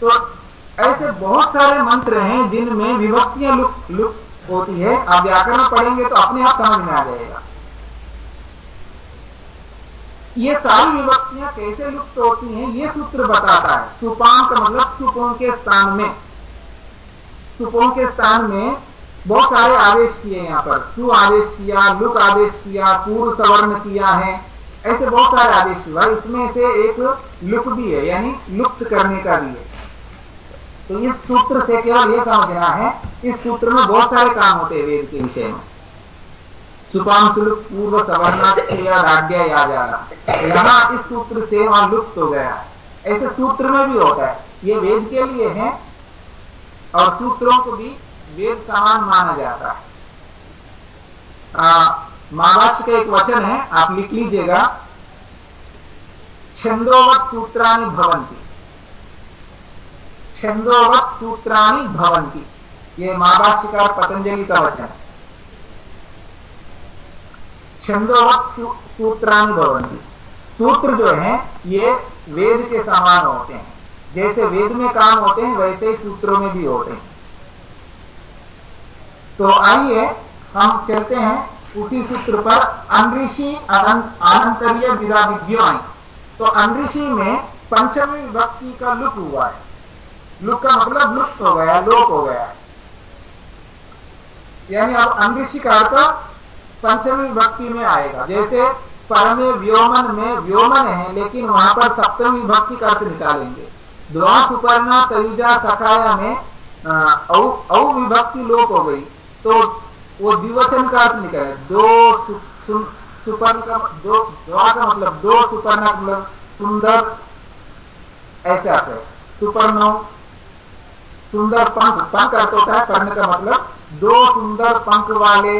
Speaker 1: तो ऐसे बहुत सारे मंत्र हैं जिनमें विभक्तियाँ लुप्त लुप्त होती है। आप व्याकरण पढ़ेंगे तो अपने आप समझ में आ जाएगा। ये सारी विभक्तियाँ कैसे लुप्त होती हैं ये सूत्र बताता है। सुपान का मतलब सुपों के स्थान में। सुपों के स्थान में बहुत सारे आदेश किए यहाँ पर। सु आदेश किया लुक आदेश किया पूर्व सवर्ण किया है। ऐसे बहुत सारे आदेश हुआ इसमें से एक लुक भी है यानी लुप्त करने का भी है। तो इस सूत्र से केवल यह समझना है इस सूत्र में बहुत सारे काम होते हैं वेद के विषय में। सुपाम सुलुक पूर्व सवर्णाक्षय या जाना तो यहाँ इस सूत्र से वहाँ लुप्त हो गया ऐसे सूत्र में भी होता है। ये वेद के लिए है और सूत्रों को भी वेद समान माना जाता है। महाभाष्य का एक वचन है, आप लिख लीजिएगा। छंदोवत सूत्राणी भवंती छंदोवत सूत्राणी भवंती ये महाराष्ट्र का पतंजलि का वचन है। छंदोवत सूत्राणी भवंती सूत्र जो है, ये वेद के समान होते हैं। जैसे वेद में काम होते हैं, वैसे ही सूत्रों में भी होते हैं। तो आइए, हम चलते हैं उसी सूत्र पर। अनऋषि आनंतरीय विधाविध्यो आई तो अनऋषि में पंचमी विभक्ति का लुक हुआ है। लुक का मतलब लुप्त हो गया, लोप हो गया यानी अब अनऋषि का अर्थ पंचमी विभक्ति में आएगा। जैसे परमे व्योमन में व्योमन है, लेकिन वहाँ पर सप्तमी विभक्ति का अर्थ निकालेंगे। द्वा सुपर्णा तयुजा सखाया में औ विभक्ति लोप हो गई। तो वो द्विवचन का अर्थ निकले। दो सुपर्ण का दो, द्वा का मतलब दो सुपर्ण का मतलब सुंदर, ऐसे अर्थ है। सुपर्ण, सुंदर पंख पंख अर्थ होता है, पर्ण का मतलब दो सुंदर पंख वाले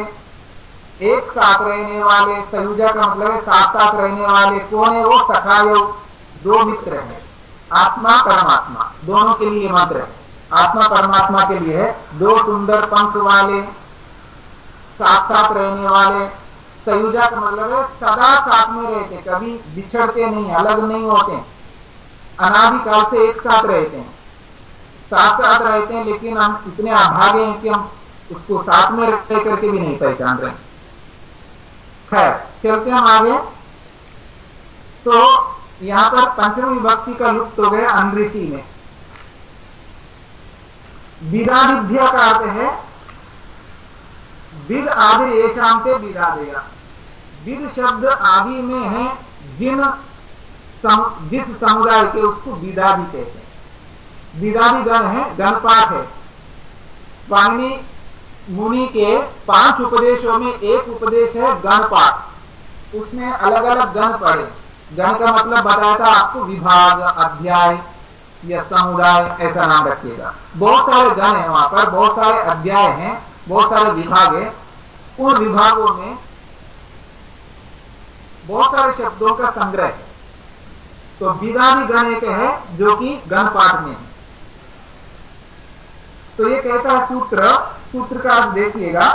Speaker 1: एक साथ रहने वाले संयुजा का मतलब है साथ साथ रहने वाले, कौन है वो? सखाय दो मित्र हैं। आत्मा, परमात्मा। दोनों के लिए मंत्र है। आत्मा, परमात्मा के लिए है। दो सुंदर पंख वाले, साथ साथ रहने वाले। संयुजा का मतलब है सदा साथ में रहते, कभी बिछड़ते नहीं, अलग नहीं होते। अनादिकाल से एक साथ रहते हैं। साथ साथ रहते हैं, लेकिन हम इतने अभागे हैं कि हम उसको साथ में रह करके भी नहीं पहचान रहे। खैर चलते हम आगे तो यहाँ पर पंचम विभक्ति का लुप्त हो गया अनऋषि में। विदादिभ्य का अर्थ है विद आदि येषाम से विदा देगा विद शब्द आदि में है जिन सम, जिस समुदाय के उसको विदा भी कहते हैं। विदादी गण है गणपाठ है। स्वामी मुनि के पाँच उपदेशों में एक उपदेश है गणपाठ। उसमें अलग अलग गण पढ़े। गण का मतलब बताया था आपको विभाग, अध्याय, या समुदाय, ऐसा नाम रखिएगा। बहुत सारे गण है वहाँ पर, बहुत सारे अध्याय हैं, बहुत सारे विभाग है। उन विभागों में बहुत सारे शब्दों का संग्रह है। तो विदादी गण एक है जो कि गण पाठ में है। तो ये कहता है सूत्र सूत्र का आप देखिएगा।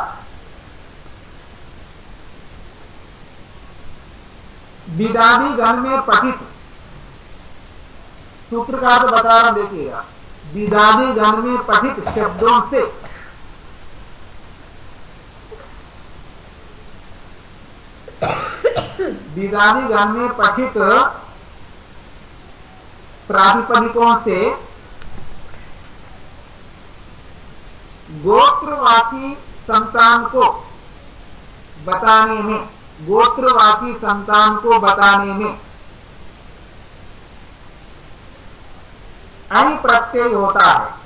Speaker 1: विदादी गण में पठित। सूत्र का अर्थ बता रहा देखिएगा। विदादी गण में पठित शब्दों से। विदादी गण में पठित प्रातिपदिकों से गोत्रवासी संतान को बताने में गोत्रवासी संतान को बताने में अन प्रत्यय होता है।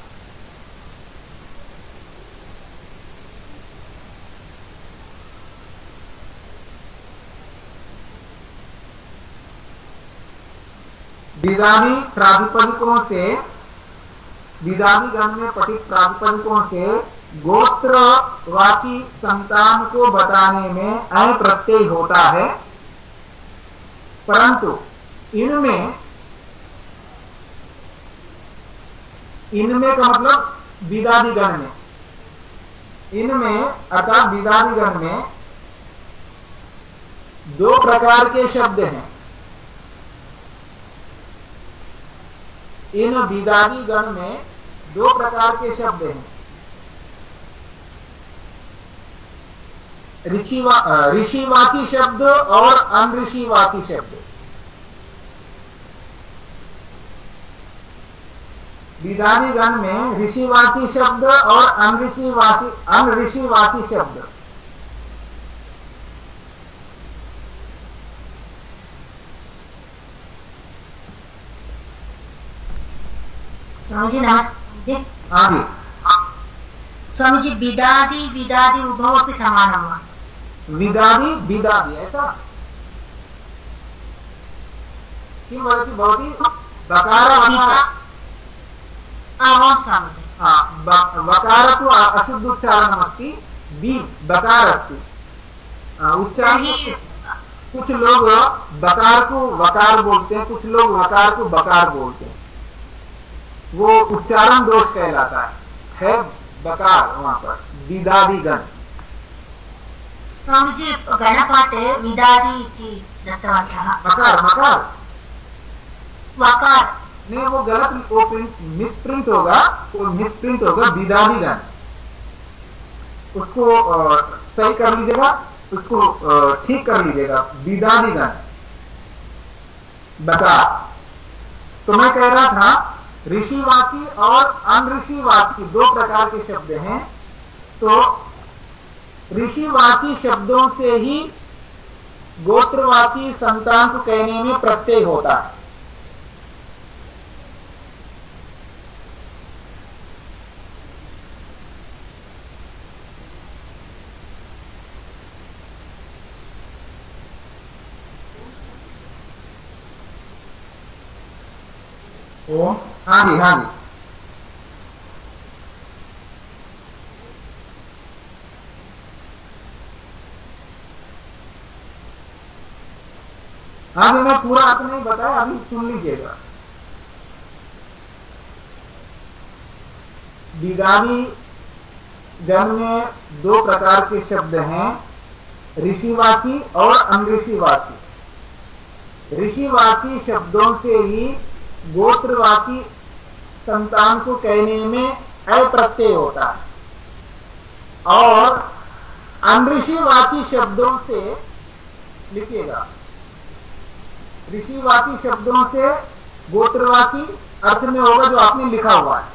Speaker 1: विदानी प्रातिपदिकों से विदानी गण में पठित प्रातिपदिकों से गोत्रवाची संतान को बताने में अय प्रत्यय होता है। परंतु इनमें इनमें का मतलब विदादिगण में। इनमें अर्थात विदादिगण में दो प्रकार के शब्द हैं। इन विदादी गण में दो प्रकार के शब्द हैं। ऋषिवा ऋषिवाची शब्द और अनऋषिवाची शब्द। विधानी गण में ऋषिवाची शब्द और अनऋषिवाची अनऋषिवाची शब्द।
Speaker 7: स्वामी जी स्वामी जी विदादि विदादि उभव अपनी समान हुआ
Speaker 1: विदादी विदादी ऐसा। किं वदति भवती? बकार तु बि बकार अस्ति। उच्चारण कुछ लोग बकार को वकार बोलते हैं कुछ लोग वकार को बकार बोलते हैं। वो उच्चारण दोष कहलाता है। है बकार वहाँ पर विदादिगण।
Speaker 7: स्वामी जी गणपाठे विदादि इति दत्तवन्तः।
Speaker 1: मकार मकार
Speaker 7: वकार।
Speaker 1: नहीं वो गलत वो प्रिंट मिसप्रिंट होगा वो मिसप्रिंट होगा विदादिगण। उसको अ, सही कर लीजिएगा उसको ठीक कर लीजिएगा विदादिगण। बता तो मैं कह रहा था ऋषिवाची और अनऋषिवाची दो प्रकार के शब्द हैं। तो ऋषिवाची शब्दों से ही गोत्रवाची संतान को कहने में प्रत्यय होता है ओम हाँ जी हाँ जी। हाँ जी, मैं पूरा आपको नहीं बताया, अभी सुन लीजिएगा। बिगानी गण में दो प्रकार के शब्द हैं, ऋषिवासी और अनऋषिवाची ऋषिवासी शब्दों से ही गोत्रवाची संतान को कहने में अप्रत्यय होता है। और अनऋषिवाची शब्दों से लिखिएगा ऋषिवाची शब्दों से गोत्रवाची अर्थ में होगा जो आपने लिखा हुआ है।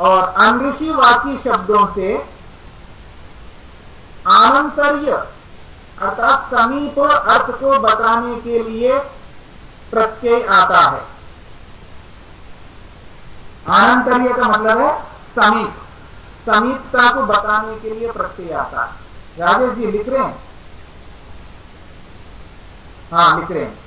Speaker 1: और अनऋषिवाची शब्दों से आनंतर्य अर्थात समीप अर्थ को बताने के लिए प्रत्यय आता है। आनंतर्य का मतलब है समीप। समीपता को बताने के लिए प्रत्यय आता है। राजेश जी, लिख रहे हैं? हाँ लिख रहे हैं।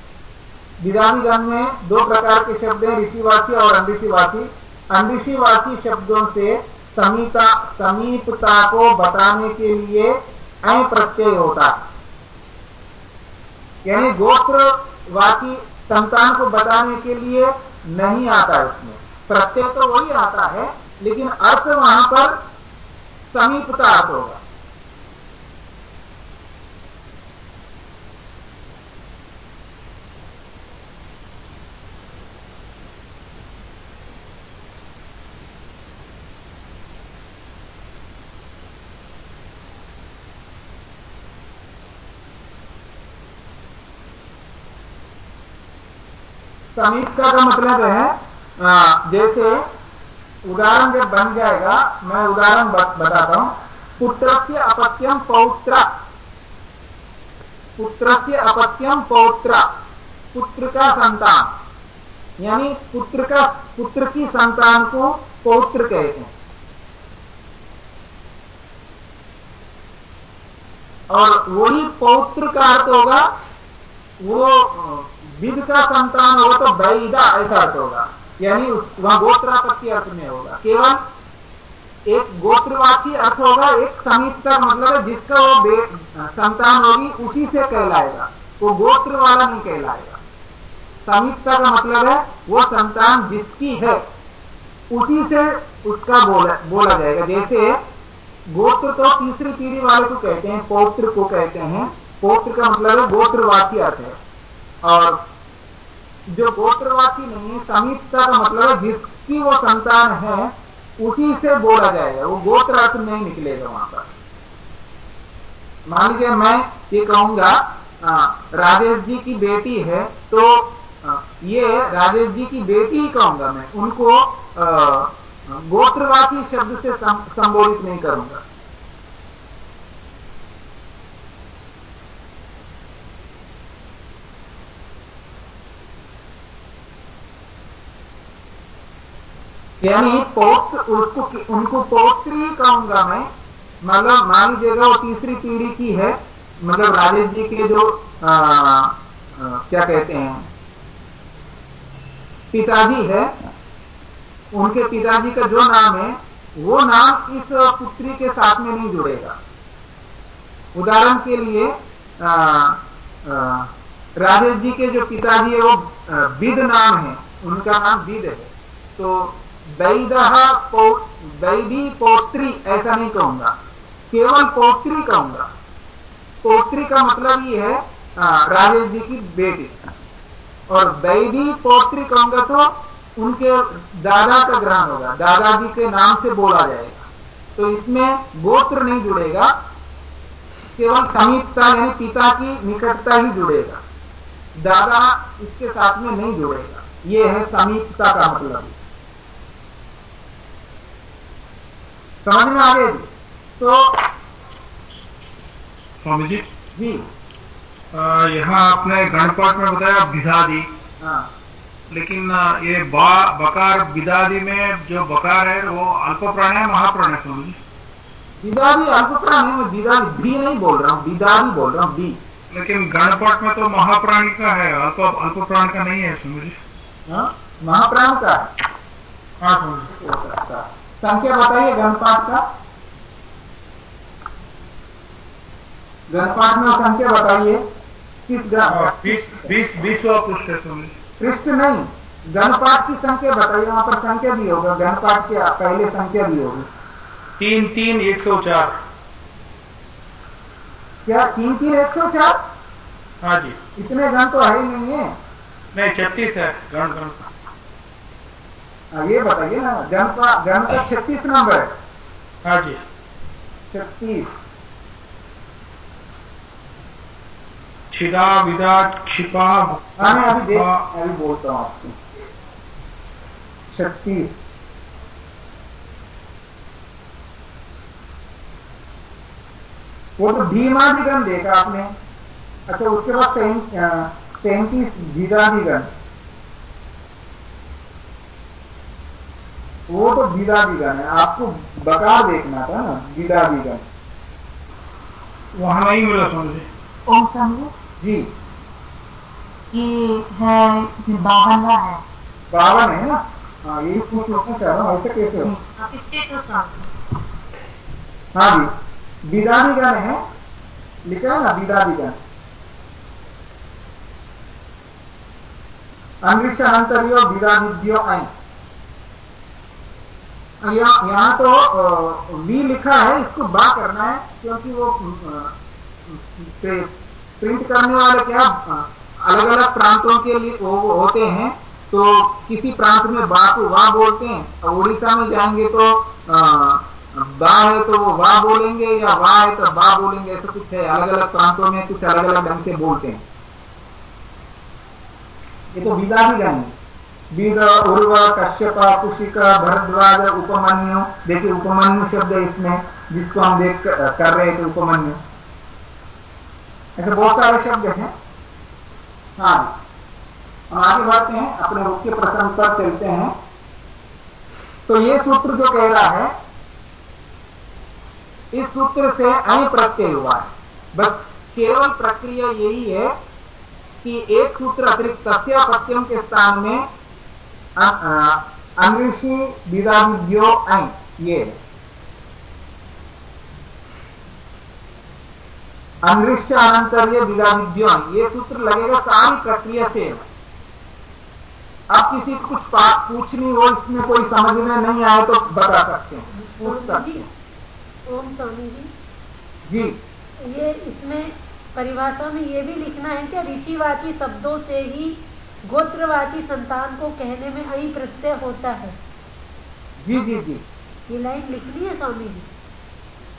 Speaker 1: विधानी गण में दो प्रकार के शब्द हैं, ऋषिवासी और अनऋषिवाची अनऋषिवाची शब्दों से समीता समीपता को बताने के लिए अय प्रत्यय होता है। यानी गोत्रवाची संतान को बताने के लिए नहीं आता उसमें प्रत्यय तो वही आता है, लेकिन अर्थ वहाँ पर समीपता होगा। समीपता का मतलब है आ, जैसे उदाहरण जब बन जाएगा मैं उदाहरण बताता हूँ। पुत्र से अपत्यम पौत्र। पुत्र से अपत्यम पौत्र। पुत्र का संतान। यानी पुत्र का पुत्र की संतान को पौत्र कहते हैं। और वही पौत्र का अर्थ होगा वो विद का संतान हो तो बैदा ऐसा अर्थ होगा। यानी वहाँ गोत्रापत्ति अर्थ में होगा। केवल एक गोत्रवाची अर्थ होगा, एक समीप का मतलब है जिसका वो संतान होगी, उसी से कहलाएगा। वो गोत्र वाला नहीं कहलाएगा। समीपता का मतलब है, वो संतान जिसकी है, उसी से उसका बोला बोला जाएगा। जैसे गोत्र तो तीसरी पीढ़ी वाले को कहते हैं, पौत्र को कहते हैं। पौत्र का मतलब है गोत्रवाची अर्थ है। और जो गोत्रवासी नहीं समीपता का मतलब जिसकी वो संतान है, उसी से बोला जाएगा। वो गोत्र अर्थ नहीं निकलेगा वहाँ पर। मान लीजिए मैं ये कहूँगा राजेश जी की बेटी है तो ये राजेश जी की बेटी ही कहूँगा मैं। उनको गोत्रवासी शब्द से, संबोधित नहीं करूँगा। यानी पौत्र उसको उनको पौत्री कहूँगा मैं। मतलब मान लीजिएगा वो तीसरी पीढ़ी की है। मतलब राजेश जी के जो आ, आ, क्या कहते हैं पिताजी है उनके पिताजी का जो नाम है वो नाम इस पुत्री के साथ में नहीं जुड़ेगा। उदाहरण के लिए आ, आ, राजेश जी के जो पिताजी है वो विद नाम है। उनका नाम विद है। तो दैवी पौत्री, ऐसा नहीं कहूँगा। केवल पौत्री कहूँगा। पौत्री का मतलब ये है राजेश जी की बेटी। और दैवी पौत्री कहूँगा तो उनके दादा का ग्रहण होगा। दादाजी के नाम से बोला जाएगा। तो इसमें गोत्र नहीं जुड़ेगा। केवल समीपता यानी पिता की निकटता ही जुड़ेगा। दादा इसके साथ में नहीं जुड़ेगा। यह है समीपता का मतलब। समझ में आ गया जी? तो
Speaker 6: स्वामी जी।
Speaker 1: जी
Speaker 6: यहाँ आपने गणपट में बताया बिधादी
Speaker 1: हाँ।
Speaker 6: लेकिन ये बा बकार बिदादी में जो बकार है वो अल्प प्राण है महाप्राण है स्वामी जी
Speaker 1: बिदादी अल्प प्राण है मैं भी नहीं बोल रहा हूँ बिदादी बोल रहा हूँ बी
Speaker 6: लेकिन गणपट में तो महाप्राणी का है अल्प अल्प प्राण का नहीं है स्वामी जी
Speaker 1: हाँ? महाप्राण का है।
Speaker 6: हाँ स्वामी जी
Speaker 1: संख्या बताइए गणपाठ का। गणपाठ में संख्या बताइए। किस
Speaker 6: बीस बीस बीसवा पृष्ठ है
Speaker 1: पृष्ठ नहीं गणपाठ की संख्या बताइए। वहाँ पर संख्या भी होगा गणपाठ के पहले संख्या भी होगी।
Speaker 6: तीन तीन एक सौ चार।
Speaker 1: क्या तीन तीन एक सौ चार?
Speaker 6: हाँ जी।
Speaker 1: इतने गण तो है ही नहीं है।
Speaker 6: नहीं छत्तीस है गण गण।
Speaker 1: हाँ ये बताइए ना जन का जन का छत्तीस नंबर है।
Speaker 6: हाँ जी।
Speaker 1: छत्तीस।
Speaker 6: छिदा विदा क्षिपा
Speaker 1: हाँ अभी देख अभी बोलता हूँ आपको। छत्तीस। वो तो भीमाधिगण देखा आपने। अच्छा उसके बाद तैंतीस भीदाधिगण वो तो विदादिगण है। आपको बकार देखना था ना विदादिगण
Speaker 6: वहाँ नहीं मिला समझे
Speaker 7: ओम समझे?
Speaker 1: जी।
Speaker 7: ये है बावनवा है।
Speaker 1: बावन है ना? हाँ यही पूछना चाह रहा हूँ ऐसे कैसे हो?
Speaker 7: टू सॉन्ग
Speaker 1: हाँ जी। विदादिगण है लिखा है ना विदादिगण अनृष अंतरियो विरादिद्यो आई यहाँ तो वी लिखा है, इसको बा करना है, क्योंकि वो प्रिंट करने वाले क्या अलग अलग प्रांतों के लिए वो होते हैं तो किसी प्रांत में बा को वाह बोलते हैं, और उड़ीसा में जाएँगे तो बा है तो वो वाह बोलेंगे, या वाह है तो बा बोलेंगे, ऐसा कुछ है अलग अलग प्रांतों में कुछ अलग अलग ढंग से बोलते हैं। ये तो विदा भी जाएँगे। बीद उर्व कश्यप कुशिक भरद्वाज उपमन्यु। देखिए उपमन्यु शब्द है इसमें, जिसको हम देख कर रहे थे उपमन्यु। ऐसे बहुत सारे शब्द हैं। हाँ। हम आगे बढ़ते हैं, अपने मुख्य प्रश्न पर चलते हैं। तो ये सूत्र जो कह रहा है, इस सूत्र से अय प्रत्यय हुआ है। बस केवल प्रक्रिया यही है कि एक सूत्र अतिरिक्त सत्यापत्यम के स्थान में अनऋषि विदाविद्यो ऐ ये। अनृष्य अनंतर्य विदाविद्यो ये सूत्र लगेगा सारी प्रक्रिया से। अब किसी को कुछ पूछनी हो इसमें कोई समझ में नहीं आए तो बता सकते हैं पूछ सकते हैं।
Speaker 2: ओम स्वामी जी।
Speaker 1: जी।
Speaker 2: ये इसमें परिभाषा में ये भी लिखना है कि ऋषिवाची शब्दों से ही गोत्रवाची संतान को कहने में अई प्रत्यय होता है।
Speaker 1: जी जी जी।
Speaker 2: ये लाइन लिख ली है स्वामी जी?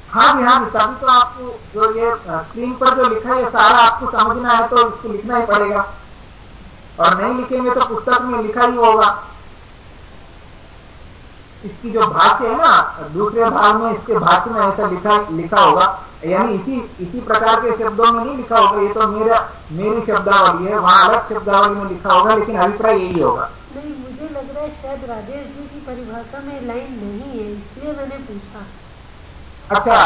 Speaker 1: हाँ जी हाँ जी तो आपको जो ये स्क्रीन पर जो लिखा है सारा आपको समझना है तो उसको लिखना ही पड़ेगा। और नहीं लिखेंगे तो पुस्तक में लिखा ही होगा। इसकी जो भाष्य है ना दूसरे भाग में इसके भाष्य में ऐसा लिखा लिखा होगा। यानी इसी इसी प्रकार के शब्दों में नहीं लिखा होगा। ये तो मेरा मेरी शब्दावली है वहाँ अलग शब्दावली में लिखा होगा लेकिन अभिप्राय यही होगा।
Speaker 2: नहीं मुझे लग रहा है शायद राजेश जी की परिभाषा में लाइन नहीं है इसलिए मैंने पूछा।
Speaker 1: अच्छा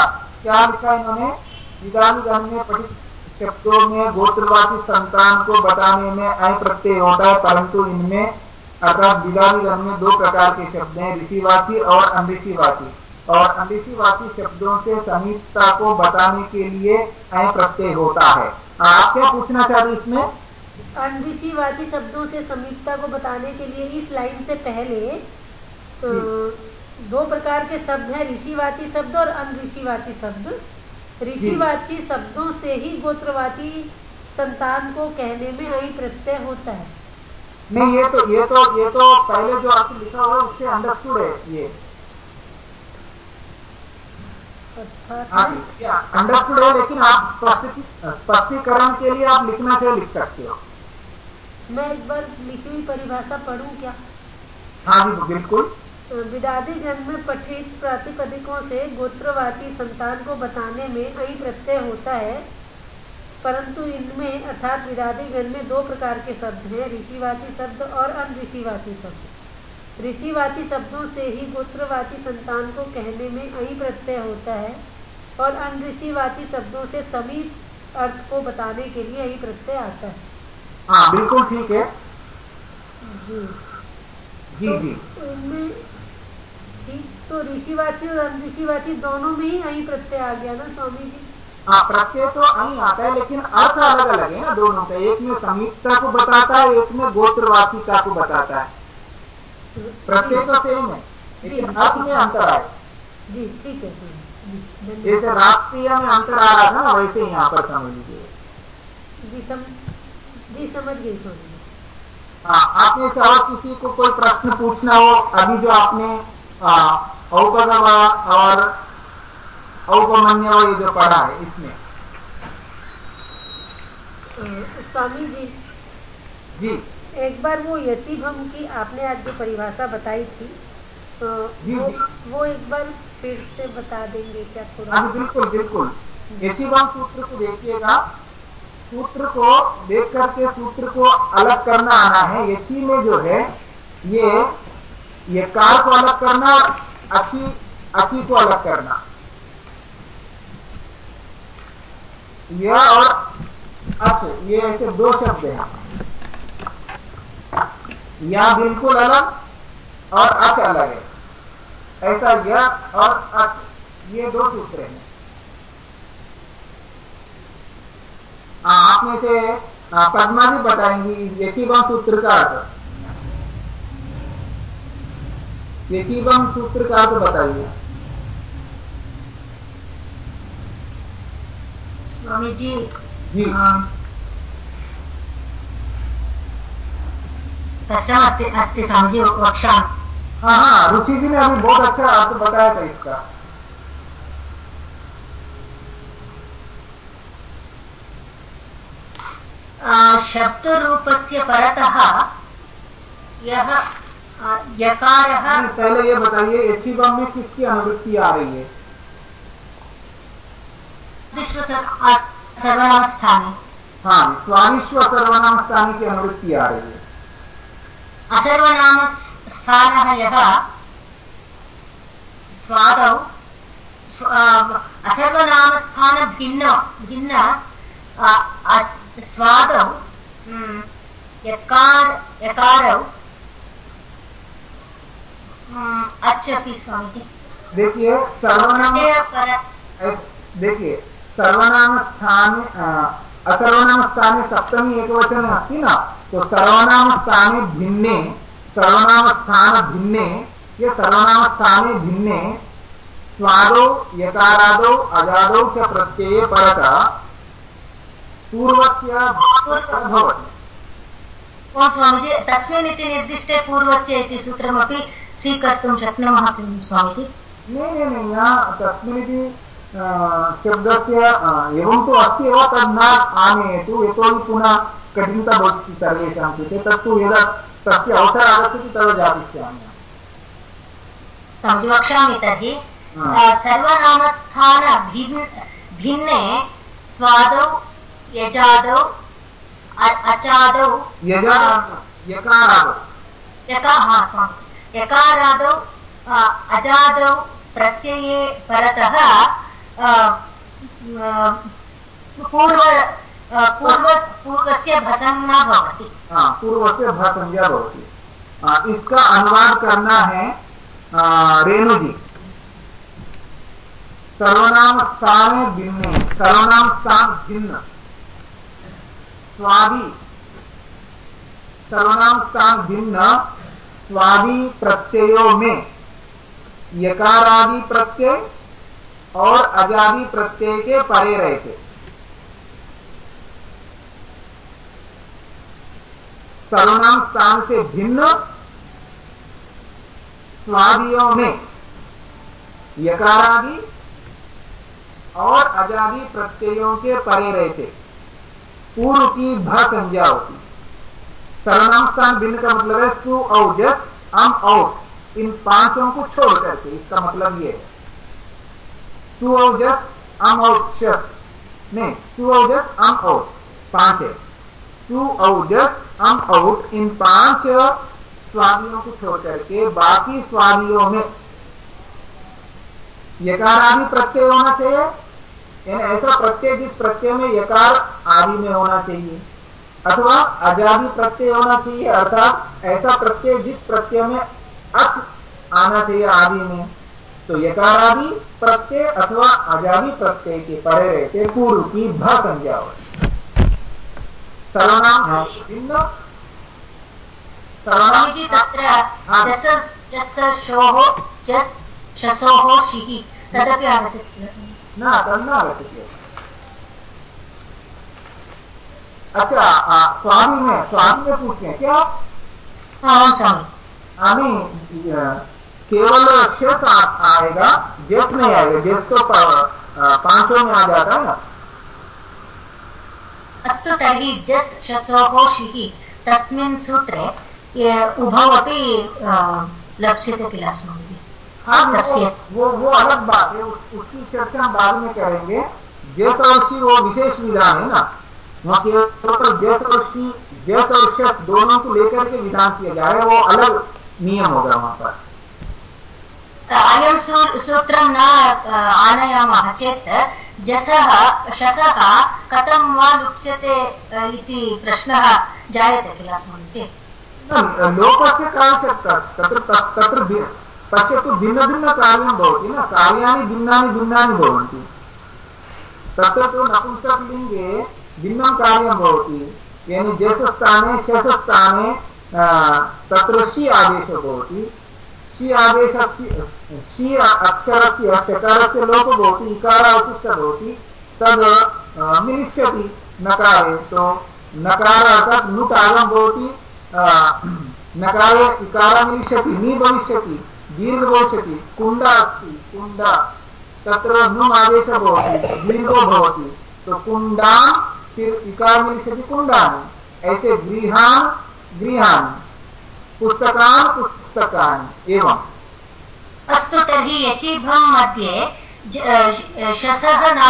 Speaker 1: क्या लिखा इन्होंने? विधान में पठित शब्दों में गोत्रवासी संतान को बताने में अय प्रत्यय होता है परंतु इनमें अर्थात विधान में दो प्रकार के शब्द हैं ऋषिवासी और अनऋषिवासी और अनऋषिवासी शब्दों से समीपता को बताने के लिए अय प्रत्यय होता है। आप क्या पूछना चाहते इसमें?
Speaker 2: अनऋषिवाची शब्दों से समीपता को बताने के लिए इस लाइन से पहले दो प्रकार के शब्द हैं ऋषिवाची शब्द और अनऋषिवाची शब्द। ऋषिवाची शब्दों से ही गोत्रवाची संतान को कहने में अई प्रत्यय होता है।
Speaker 1: नहीं ये तो ये तो ये तो पहले जो आपने लिखा हुआ उससे अंडरस्टूड है ये। अंडरस्टूड है लेकिन आप स्पष्टीकरण के लिए आप लिखना चाहिए लिख सकते हो।
Speaker 2: मैं एक बार लिखी हुई परिभाषा पढ़ू क्या?
Speaker 1: हाँ जी बिल्कुल।
Speaker 2: विदादी जन्म में पठित प्रातिपदिकों से गोत्रवाची संतान को बताने में कई प्रत्यय होता है? परंतु इनमें अर्थात विदादी गण में दो प्रकार के शब्द हैं ऋषिवाची शब्द और अनऋषिवाची शब्द। ऋषिवाची शब्दों से ही गोत्रवाची संतान को कहने में अई प्रत्यय होता है और अनऋषिवाची शब्दों से समीप अर्थ को बताने के लिए अई प्रत्यय आता है।
Speaker 1: हाँ बिल्कुल ठीक है।
Speaker 2: जी।
Speaker 1: जी
Speaker 2: तो
Speaker 1: जी।
Speaker 2: इनमें ठीक तो ऋषिवाची और अनऋषिवाची दोनों में ही अही प्रत्यय आ गया ना स्वामी जी?
Speaker 1: हाँ प्रत्यय तो अही आता है लेकिन अर्थ अलग अलग है ना दोनों का एक में समीपता को बताता है एक में गोत्रवाचिका को बताता है। प्रत्यय तो सेम है लेकिन अर्थ में अंतर आए
Speaker 2: जी ठीक है
Speaker 1: जैसे राष्ट्रीय में अंतर आ रहा था ना वैसे ही यहाँ पर समझ लीजिए।
Speaker 2: जी सम जी समझ गई
Speaker 1: हाँ आपने से और किसी को कोई प्रश्न पूछना हो अभी जो आपने औपगवा और औपमन्य ये जो पढ़ा है इसमें।
Speaker 2: स्वामी जी।
Speaker 1: जी।
Speaker 2: एक बार वो यचिभम की आपने आज जो परिभाषा बताई थी अ,
Speaker 1: जी,
Speaker 2: वो,
Speaker 1: जी।
Speaker 2: वो एक बार फिर से बता देंगे क्या थोड़ा?
Speaker 1: हाँ बिल्कुल बिल्कुल। यशिवान सूत्र को देखिएगा। सूत्र को देख करके सूत्र को अलग करना आना है। यची में जो है ये ये कार को अलग करना अच्छी अच्छी को अलग करना। यह और अच्छ ये ऐसे दो शब्द हैं। या बिल्कुल अलग और अच अलग है। ऐसा यह और अच ये दो सूत्र हैं। हाँ, में से पद्मा जी बताएँगी। यकीबम सूत्र का अर्थ। यकीबम सूत्र का अर्थ बताइए।
Speaker 7: स्वामी जी।
Speaker 1: जी
Speaker 7: अस्ति स्वामी जी
Speaker 1: हाँ हाँ रुचि जी ने अभी बहुत अच्छा अर्थ बताया था इसका।
Speaker 7: शब्दरूपस्य परतः यः यकारः
Speaker 1: पहले ये बताइए एचिबम में किसकी अनुवृत्ति आ रही है?
Speaker 7: सर्वनाम स्थाने
Speaker 1: हाँ स्वादिश्व सर्वनाम स्थाने की अनुवृत्ति आ रही है।
Speaker 7: असर्वनाम स्थानः यः स्वादौ असर्वनामस्थान भिन्न भिन्न स्वादौ यकार यकारौ हम्म, स्वामी
Speaker 1: देखिए सर्वनाम देखिए सर्वनाम स्थान असर्वनाम स्थाने सप्तमी एक वचन अस्ति न? तो सर्वनाम स्थाने भिन्ने सर्वनाम स्थान भिन्ने ये सर्वनाम स्थाने भिन्ने स्वादो यकारादो अजादौ च प्रत्यये परत पूर्वस्य
Speaker 7: स्वामीजी तस्मिन् इति निर्दिष्टे पूर्वस्य इति सूत्रमपि स्वीकर्तुं शक्नुमः किं स्वामीजी?
Speaker 1: नहीं नहीं नहीं यहाँ तस्मिन् इति शब्दस्य एवं तु अस्ति एव तद् न आनयतु यतोहि पुनः कठिनता भवति सर्वेषां कृते तत्तु यदा तस्य अवसरः आगच्छति तदा जातिष्यामि
Speaker 7: वक्ष्यामि तर्हि सर्वनामस्थान भिन्ने स्वादौ यजादौ अचादौ
Speaker 1: यकारादौ
Speaker 7: यकारादौ अजादौ प्रत्यये परतः पूर्व पूर्व, पूर्वस्य भसंज्ञा भवति।
Speaker 1: हाँ इसका अनुवाद करना है रेणु जी सर्वनाम स्थान भिन्न, सर्वनाम स्थान भिन्न। स्वादी। सर्वनाम स्थान भिन्न, स्वादी प्रत्ययों में। यकारादि प्रत्यय और अजादि प्रत्यय के परे रहते। सर्वनाम स्थान से भिन्न स्वादियों में यकारादि और अजादि प्रत्ययों के परे रहते। पूर्व की भ संज्ञा होती। सर्वनाम स्थान भिन्न का मतलब है सु औ जस, अम औट इन पाँचों को छोड़ करके इसका मतलब यह है। औजस अम औट शस नहीं सु औजस अम औट पाँच है सु औजस अम औट इन पाँच स्वादियों को छोड़ करके बाकी स्वादियों में यकार आदि प्रत्यय होना चाहिए यानी ऐसा प्रत्यय जिस प्रत्यय में यकार आदि में होना चाहिए अथवा अजादि प्रत्यय होना चाहिए अर्थात ऐसा प्रत्यय जिस प्रत्यय में अच आना चाहिए आदि में तो यकार आदि प्रत्यय अथवा अजादि प्रत्यय के परे रहते पूर्व की भ संज्ञा हो। सर्वनाम हाँ। भिन्न।
Speaker 7: सर्वनाम तत्र जस शोः जस् शसोः शिः तदपि आगच्छति
Speaker 1: न तन्नागच्छति अच्छा स्वामी में स्वामी में पूछते हैं क्या?
Speaker 7: हाँ स्वामी
Speaker 1: हमें केवल शेष आएगा जेस नहीं आएगा जेस तो पाँचों में आ जाता है ना?
Speaker 7: अस्तु तर्हि जस् शसोः शिः तस्मिन् सूत्रे उभौ अपि लप्स्यते किल अस्माभिः?
Speaker 1: हाँ वो, वो वो अलग बात है उस, उसकी चर्चा हम बाद में करेंगे। जैस और शी वो विशेष विधान है ना? वहाँ केवल जैस और शी जैस और शस दोनों को लेकर के विधान किया जा रहा है वो अलग नियम होगा वहाँ पर।
Speaker 7: अयं सूत्रं न आनयामः चेत्, जसः, शसः कथं वा लुप्स्यते इति प्रश्नः जायते किल अस्माभिः
Speaker 1: लोकस्य कालशक्तः तत्र तत्र पश्यतु भिन्न भिन्न कार्यं भवति न? कार्याणि भिन्नानि भिन्नानि भवन्ति। तत्र तु नपुंसकलिङ्गे भिन्नं कार्यं भवति। यानि जसस्थाने शसस्थाने तत्र शि आदेशो भवति। शि आदेशस्य शि अक्षरस्य शकारस्य लोपो भवति इकार अवशिष्टः भवति तद् मिलिष्यति नकारे। तो नकार अर्थात् नुट् आगं भवति नकारे इकार मिलिष्यति नि भविष्यति दीर्घ भविष्यति कुण्ड अस्ति कुण्ड तत्र नुम् आदेशः भवति दीर्घो भवति। तो कुण्डान् फिर इकार मिलिष्यति कुण्डानि ऐसे गृहान् गृहाणि। पुस्तकान् पुस्तकानि एवम्।
Speaker 7: अस्तु तर्हि यचीभं मध्ये शसः न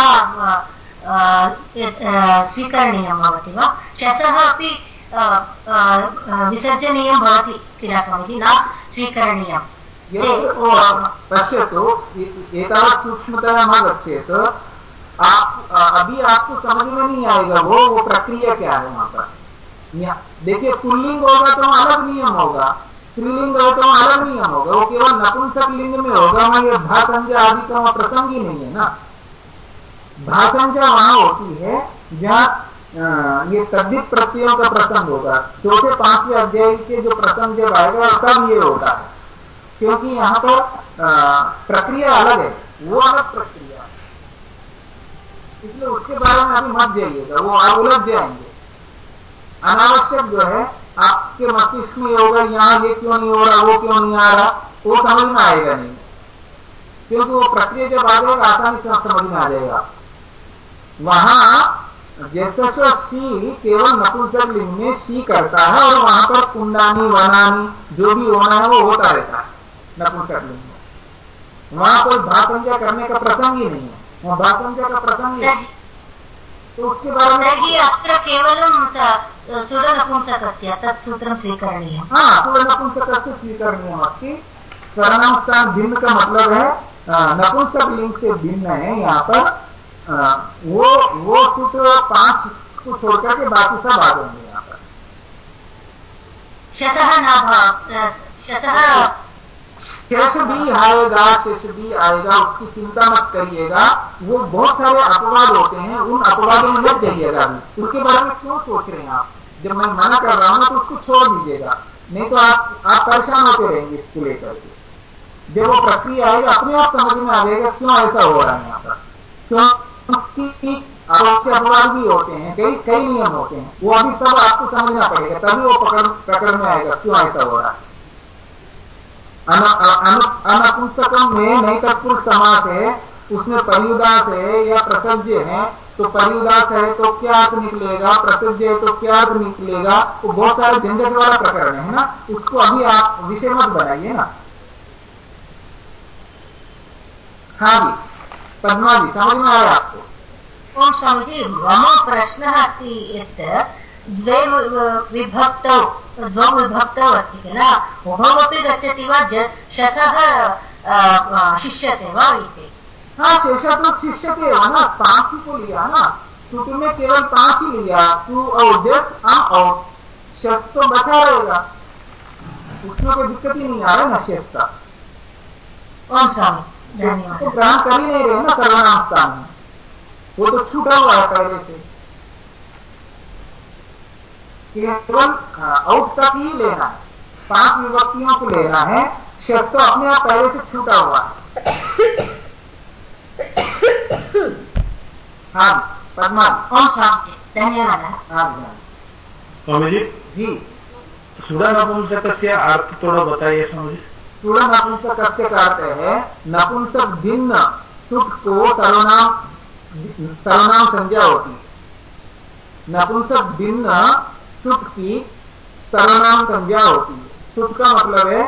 Speaker 7: स्वीकरणीयं भवति वा? शसः अपि विसर्जनीयं भवति किल स्वामीजी न स्वीकरणीयं।
Speaker 1: पश्यतु एतावत् सूक्ष्मतया न गच्छेत् आप अभी आपको समझ में नहीं आएगा वो वो प्रक्रिया क्या है वहाँ पर? देखिए, पुल्लिंग होगा तो अलग नियम होगा। स्त्रीलिंग होगा तो अलग नियम होगा। वो केवल नपुंसक लिंग में होगा, वहाँ ये भा संज्ञा आदि का वहाँ प्रसंग ही नहीं है ना। भा संज्ञा वहाँ होती है, जहाँ ये तद्धित प्रत्ययों का प्रसंग होगा। चौथे, पाँचवें अध्याय के जो प्रसंग जब आएगा, तब ये होता है क्योंकि यहाँ पर प्रक्रिया अलग है। वो अलग प्रक्रिया। इसलिए उसके बारे में अभी मत जाइएगा। वो उलझ जाएँगे। अनावश्यक जो है, आपके मस्तिष्क में होगा, यहाँ ये क्यों नहीं हो रहा, वो क्यों नहीं आ रहा, वो समझ में आएगा नहीं। क्योंकि वो प्रक्रिया जब आ जाएगा आसानी से समझ में आ जाएगा। वहाँ, जैसे तो सी केवल नपुंसक लिंग में सी करता है, और वहाँ पर कुंडानी, वनानी, जो भी होना है, वो होता रहता है, नपुंसक लिंग में। वहाँ कोई भाषंजा करने का प्रसंग ही नहीं है। वहाँ भाषंजा का प्रसंग ही।
Speaker 7: तो उसके बारे में अत्र केवलं तत् सूत्रं स्वीकरणीयं
Speaker 1: हा भिन्न का मतलब है नपुंसक लिंग से भिन्न है यहाँ पर वो वो सूत्र पाँच को छोड़कर के बाकी सब आ जाएँगे यहाँ पर।
Speaker 7: शसः न शसः
Speaker 1: शेष भी आएगा शेष भी आएगा, उसकी चिंता मत करिएगा। वो बहुत सारे अपवाद होते हैं, उन अपवादों में मत जाइएगा अभी उसके बारे में क्यों सोच रहे हैं आप? जब मैं मना कर रहा हूँ तो उसको छोड़ दीजिएगा। नहीं तो आप आप परेशान होते रहेंगे इसको लेकर के। जब वो प्रक्रिया आएगा, अपने आप समझ में आ जाएगा, क्यों ऐसा हो रहा है यहाँ पर? क्योंकि आपके अपवाद भी होते हैं, कई कई नियम होते हैं। वो अभी सब आपको समझना पड़ेगा, तभी वो पकड़ पकड़ में आएगा, क्यों ऐसा हो रहा है? अनपुस्तकम में नहीं तत्पुरुष समास है, उसमें परियुदास है, या प्रसज्य है तो परियुदास है तो क्या अर्थ निकलेगा, प्रसज्य है तो क्या अर्थ निकलेगा, वो बहुत सारे झंझट वाला प्रकरण है ना? उसको अभी आप विषय मत बनाइए ना। हाँ जी, पद्मा जी, समझ में आया आपको?
Speaker 7: ओम मम प्रश्नः अस्ति यत् द्वे विभक्तौ द्वौ विभक्तौ अस्ति किल? उभौपि गच्छति वा शसः शिष्यते वा इति।
Speaker 1: हाँ शेषा तो शिष्यते ना पाँच ही को लिया ना? सुट में केवल पाँच ही लिया। सु और जस अम और शस तो बचा रहेगा। उसमें कोई दिक्कत ही नहीं आ रहा ना शेष का।
Speaker 7: ओम स्वामी धन्यवाद।
Speaker 1: तो ग्रहण कर ही नहीं रहे ना सर्वनाम स्थान। में वो तो छूटा हुआ है पहले से। केवल आउट तक ही लेना है। पाँच विभक्तियों को लेना है। शस्त्र तो अपने आप पहले से छूटा हुआ है। हाँ पद्मा।
Speaker 7: ओम स्वामी जी धन्यवाद।
Speaker 1: हाँ
Speaker 6: स्वामी जी?
Speaker 1: जी।
Speaker 6: सुड़ा नपुंसक अर्थ थोड़ा बताइए स्वामी जी।
Speaker 1: सुड़ा नपुंसक का अर्थ है नपुंसक भिन्न सुख को सर्वनाम सर्वनाम संज्ञा होती है। नपुंसक भिन्न सुख की सर्वनाम संज्ञा होती है। सुख का मतलब है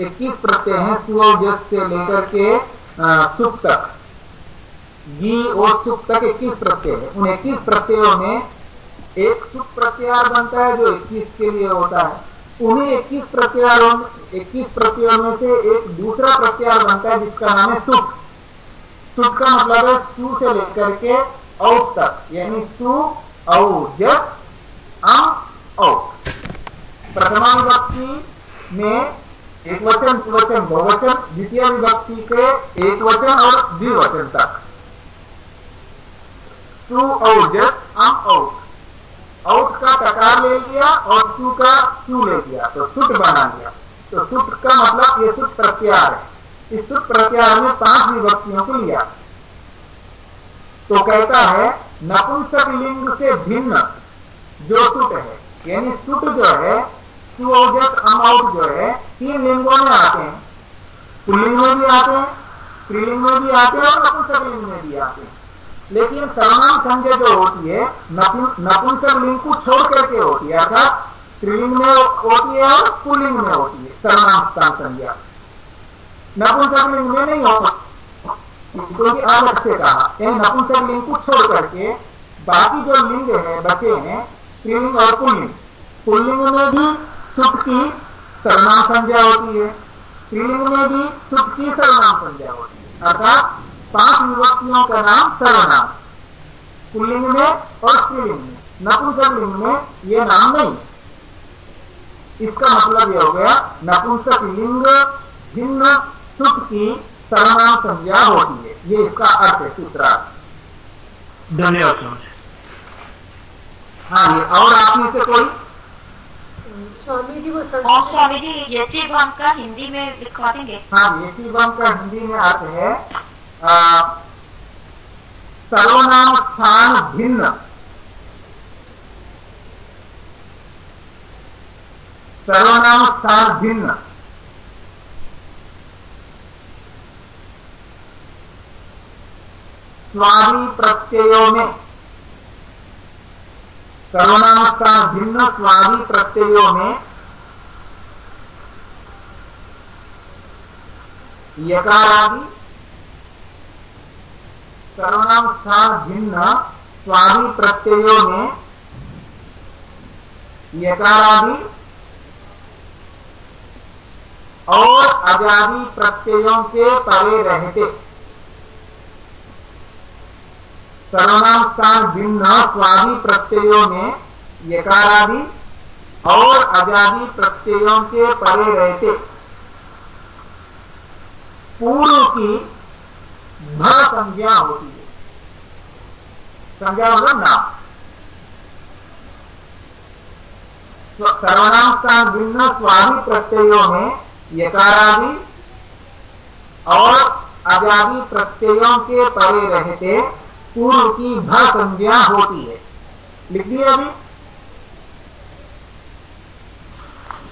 Speaker 1: 21 प्रत्यय हैं सुजस से लेकर के सुख तक। गी और सुख तक 21 प्रत्यय है। उन 21 प्रत्ययों में एक सुख प्रत्यार बनता है जो 21 के लिए होता है। उन्हीं 21 प्रत्यारों 21 प्रत्ययों में से एक दूसरा प्रत्यार बनता है, जिसका नाम है सुख। सुख का मतलब है सु से लेकर के औ तक, यानी सु औ जस अम औ प्रथमा विभक्ति में एक वचन वचन बहुवचन, द्वितीय विभक्ति के एक वचन और द्विवचन तक। सु औजस अम औट औट का टकार ले लिया और सु का सु ले लिया तो सुट बना लिया। तो सुट का मतलब ये सुट प्रत्यार है। इस सुट प्रत्यार में पाँच विभक्तियों को लिया। तो कहता है, नपुंसक लिंग से भिन्न जो सुट है यानी सुट जो है सुओजस अमाउट जो है, तीन लिंगों में आते हैं। पुलिंग में भी आते हैं, स्त्रीलिंग में भी आते हैं और नपुंसक लिंग में भी आते हैं। लेकिन सर्वनाम संज्ञा जो होती है नपुंसक लिंग को छोड़ करके होती है, अर्थात स्त्रीलिंग में होती है और पुलिंग में होती है सर्वनाम स्थान संज्ञा। नपुंसक लिंग में नहीं होता, क्योंकि अलग से कहा नपुंसक लिंग को छोड़ करके बाकी जो लिंग है, बचे हैं स्त्रीलिंग और पुल्लिंग पुल्लिंग में भी सुख की सर्वनाम संज्ञा होती है। स्त्रीलिंग में भी सुख की सर्वनाम संज्ञा होती है। अर्थात पाँच विभक्तियों का नाम सर्वनाम। पुल्लिंग में और स्त्रीलिंग में। नपुंसक लिंग में ये नाम नहीं। इसका मतलब यह हो गया नपुंसक लिंग भिन्न सुख की सर्वनाम संज्ञा होती है। ये इसका अर्थ है सूत्रार्थ।
Speaker 6: धन्यवाद
Speaker 1: हाँ जी और आप में से कोई
Speaker 2: स्वामी जी वो
Speaker 5: और स्वामी जी यची बम का हिंदी में लिखवा देंगे
Speaker 1: हाँ ये बम का हिंदी में अर्थ है सर्वनाम स्थान भिन्न। सर्वनाम स्थान भिन्न। स्वामी प्रत्ययों में। सर्वनाम स्थान भिन्न स्वादी प्रत्ययों में यकारादि सर्वनाम भिन्न स्वादी प्रत्ययों में यकारादि और अजादि प्रत्ययों के परे रहते। सर्वनाम स्थान भिन्न स्वादी प्रत्ययों में यकारादि और अजादि प्रत्ययों के परे रहते। पूर्व की न संज्ञा होती है। संज्ञा मतलब नाम। सर्वनाम स्थान भिन्न स्वादी प्रत्ययों में यकारादि और अजादि प्रत्ययों के परे रहते। पूर्व की भ संज्ञा होती है। लिख दिया अभी?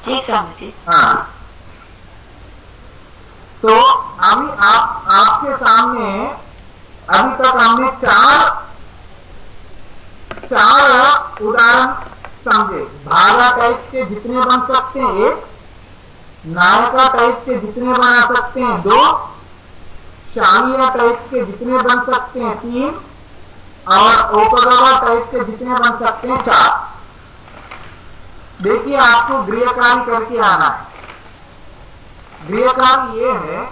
Speaker 5: ठीक जी।
Speaker 1: हाँ। तो अभी आप आपके सामने अभी तक हमने चार चार उदाहरण समझे। भागा टाइप के जितने बन सकते हैं एक नायका टाइप के जितने बना सकते हैं दो शामिया टाइप के जितने बन सकते हैं तीन और उपगवा टाइप के जितने बन सकते हैं चार। देखिए आपको गृहकार्य करके आना है। गृहकाल ये है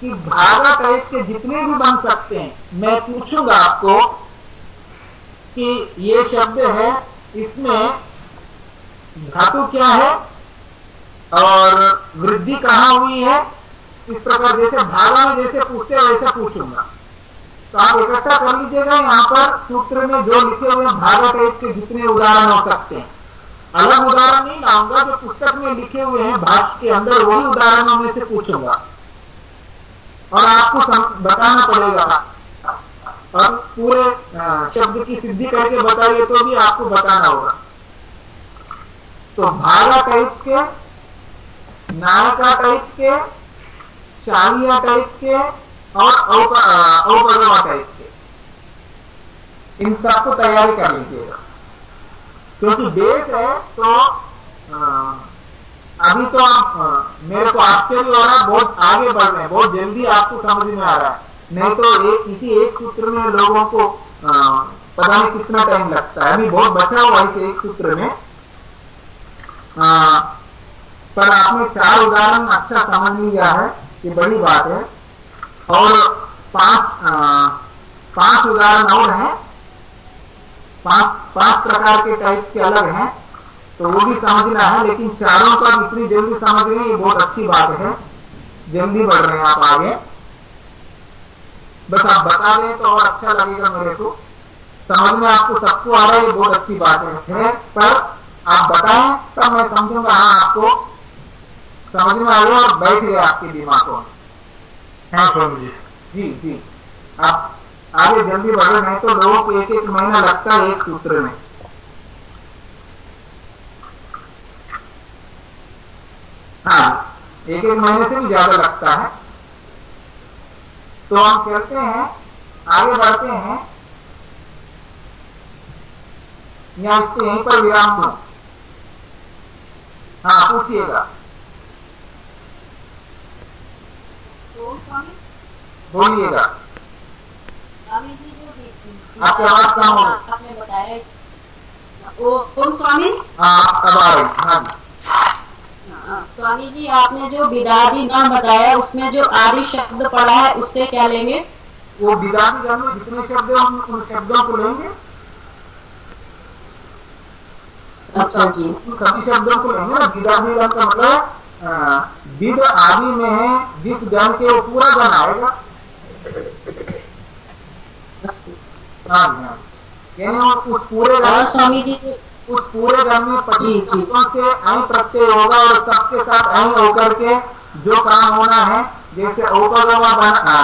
Speaker 1: कि धागा टाइप के जितने भी बन सकते हैं, मैं पूछूँगा आपको कि ये शब्द है, इसमें धातु क्या है और वृद्धि कहाँ हुई है? इस प्रकार जैसे भागा में जैसे पूछते वैसे पूछूँगा। तो आप इकट्ठा कर लीजिएगा, यहाँ पर सूत्र में जो लिखे हुए भागा टाइप के जितने उदाहरण हो सकते हैं। अलग उदाहरण नहीं लाऊँगा, जो पुस्तक में लिखे हुए हैं, भाष्य के अंदर वही उदाहरणों में से पूछूँगा। और आपको बताना पड़ेगा। और पूरे शब्द की सिद्धि करके बताइए तो भी आपको बताना होगा। तो भागा टाइप के, नायका टाइप के शालिया टाइप के और औपगवा टाइप के इन सबको तैयारी कर लीजिएगा क्योंकि बेस है तो अभी तो आप मेरे को आश्चर्य हो रहा है बहुत आगे बढ़ रहे हैं बहुत जल्दी आपको समझ में आ रहा है। नहीं तो एक इसी एक सूत्र में लोगों को आ, पता नहीं कितना टाइम लगता है। अभी बहुत बचा हुआ इस एक सूत्र में। आ, पर आपने चार उदाहरण अच्छा समझ लिया है। ये बड़ी बात है। और पाँच पाँच उदाहरण और हैं। पाँच पाँच प्रकार के टाइप के अलग हैं। तो वो भी समझना है, लेकिन चारों का इतनी जल्दी समझ गए ये बहुत अच्छी बात है। जल्दी बढ़ रहे हैं आप आगे। बस आप बता दें तो और अच्छा लगेगा मेरे को। समझ में आपको सबको आ रहा है, ये बहुत अच्छी बात है, पर आप बताएँ, तब मैं समझूँगा हाँ आपको। समझ में आ और बैठ गया आपके दिमाग को?
Speaker 6: हाँ स्वामी जी?
Speaker 1: जी आप आगे जल्दी बढ़े, नहीं तो लोगों को एक एक महीना लगता है एक सूत्र में। हाँ एक एक महीने से भी ज़्यादा लगता है। तो हम चलते हैं, आगे बढ़ते हैं। या इसको यहीं पर विराम हाँ पूछिएगा। बोलिएगा।
Speaker 3: स्वामी जी
Speaker 1: आपकी आवाज़ कम हो।
Speaker 3: आपने बताया ओम स्वामी
Speaker 1: हाँ अब आ रही हाँ
Speaker 3: स्वामी जी आपने जो विदादी नाम बताया उसमें जो आदि शब्द पढ़ा है उससे क्या लेंगे?
Speaker 1: वो विदादी गण में जितने शब्द हैं उन शब्दों को लेंगे।
Speaker 3: अच्छा जी।
Speaker 1: सभी शब्दों को लेंगे। ना विदादी गण का मतलब विद आदि में है जिस गण के वो पूरा गण आएगा। हाँ हाँ यानी उस पूरे
Speaker 3: स्वामी जी
Speaker 1: उस पूरे गण में पच्चीस
Speaker 3: जी।
Speaker 1: से ऐ प्रत्यय होगा और सबके साथ ऐ होकर के जो काम होना है जैसे उपगमा बना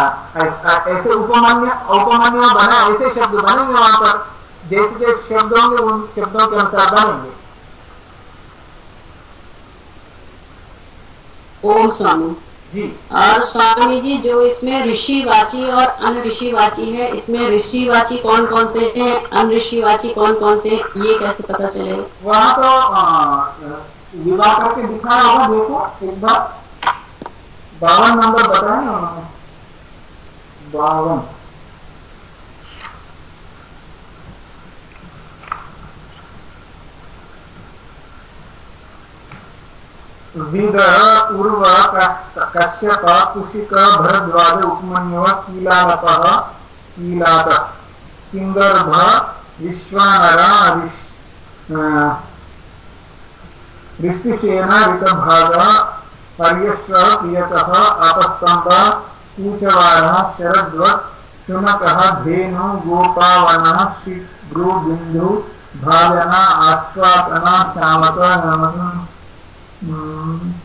Speaker 1: ऐसे उपमान्य औपमान्य बना ऐसे शब्द बनेंगे वहाँ पर। जैसे जैसे शब्द होंगे उन शब्दों के अनुसार बनेंगे।
Speaker 3: ओम स्वामी
Speaker 1: जी।
Speaker 3: और स्वामी जी जो इसमें ऋषि वाची और अन ऋषिवाची है इसमें ऋषि वाची कौन कौन से हैं अन ऋषिवाची कौन कौन से हैं ये कैसे पता चले?
Speaker 1: वहाँ तो विवाह करके दिखा रहा होगा देखो एक बार। बावन नंबर बताए। बावन। विद कश्यप कुशिक भरद्वाज उपमन्यव कीलालप कीलात। विश्वानर ऋतभाग पर्यश्व प्रियतः अपस्तंभ कूचवारः शरद्वत् शुनकः, धेनु गोपावनः आश्वासन श्यामक नमक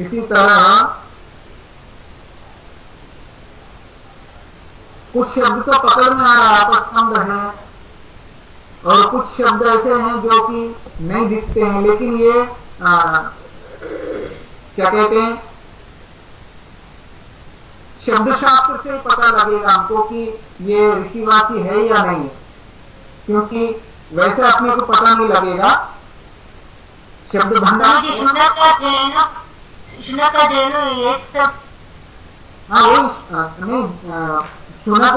Speaker 1: इसी तरह कुछ शब्द तो पकड़ में आ रहा है अपस्कंद है। और कुछ शब्द ऐसे हैं जो कि नहीं दिखते हैं लेकिन ये आ, क्या कहते हैं शब्द शास्त्र से पता लगेगा हमको कि ये ऋषिवासी है या नहीं। क्योंकि वैसे अपने को पता नहीं लगेगा। शब्द भंडार
Speaker 7: शुनक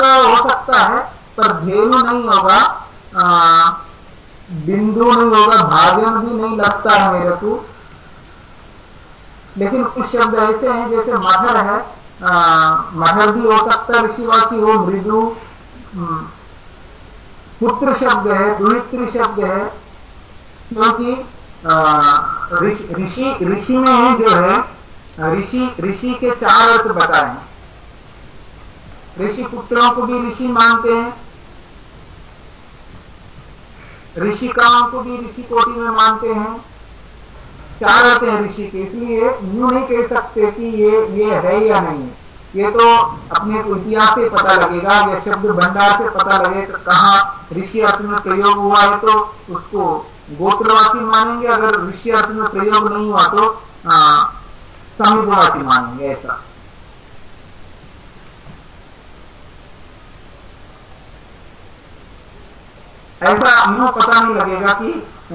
Speaker 1: हाँ सकता है पर धेनु नहीं होगा बिंदु नहीं होगा भाजन भी नहीं लगता है मेरे को। लेकिन कुछ शब्द ऐसे हैं जैसे मधर है मधर भी हो सकता है ऋषिवासी हो मृदु हम्म, पुत्र शब्द है दुहित्री शब्द है क्योंकि ऋषि ऋषि में ही जो है, ऋषि ऋषि के चार अर्थ बताए हैं। ऋषि पुत्रों को भी ऋषि मानते हैं। ऋषिकाओं को भी ऋषि कोटि में मानते हैं। चार अर्थ हैं ऋषि के, इसलिए यूँ नहीं कह सकते कि ये ये है या नहीं। है ये तो अपने इतिहास से पता लगेगा या शब्द भंडार से पता लगेगा कहाँ ऋषि अर्थ में प्रयोग हुआ है तो उसको गोत्रवासी मानेंगे अगर ऋषि अर्थ में प्रयोग नहीं हुआ तो आ, समीपवासी मानेंगे ऐसा। ऐसा यूँ पता नहीं लगेगा कि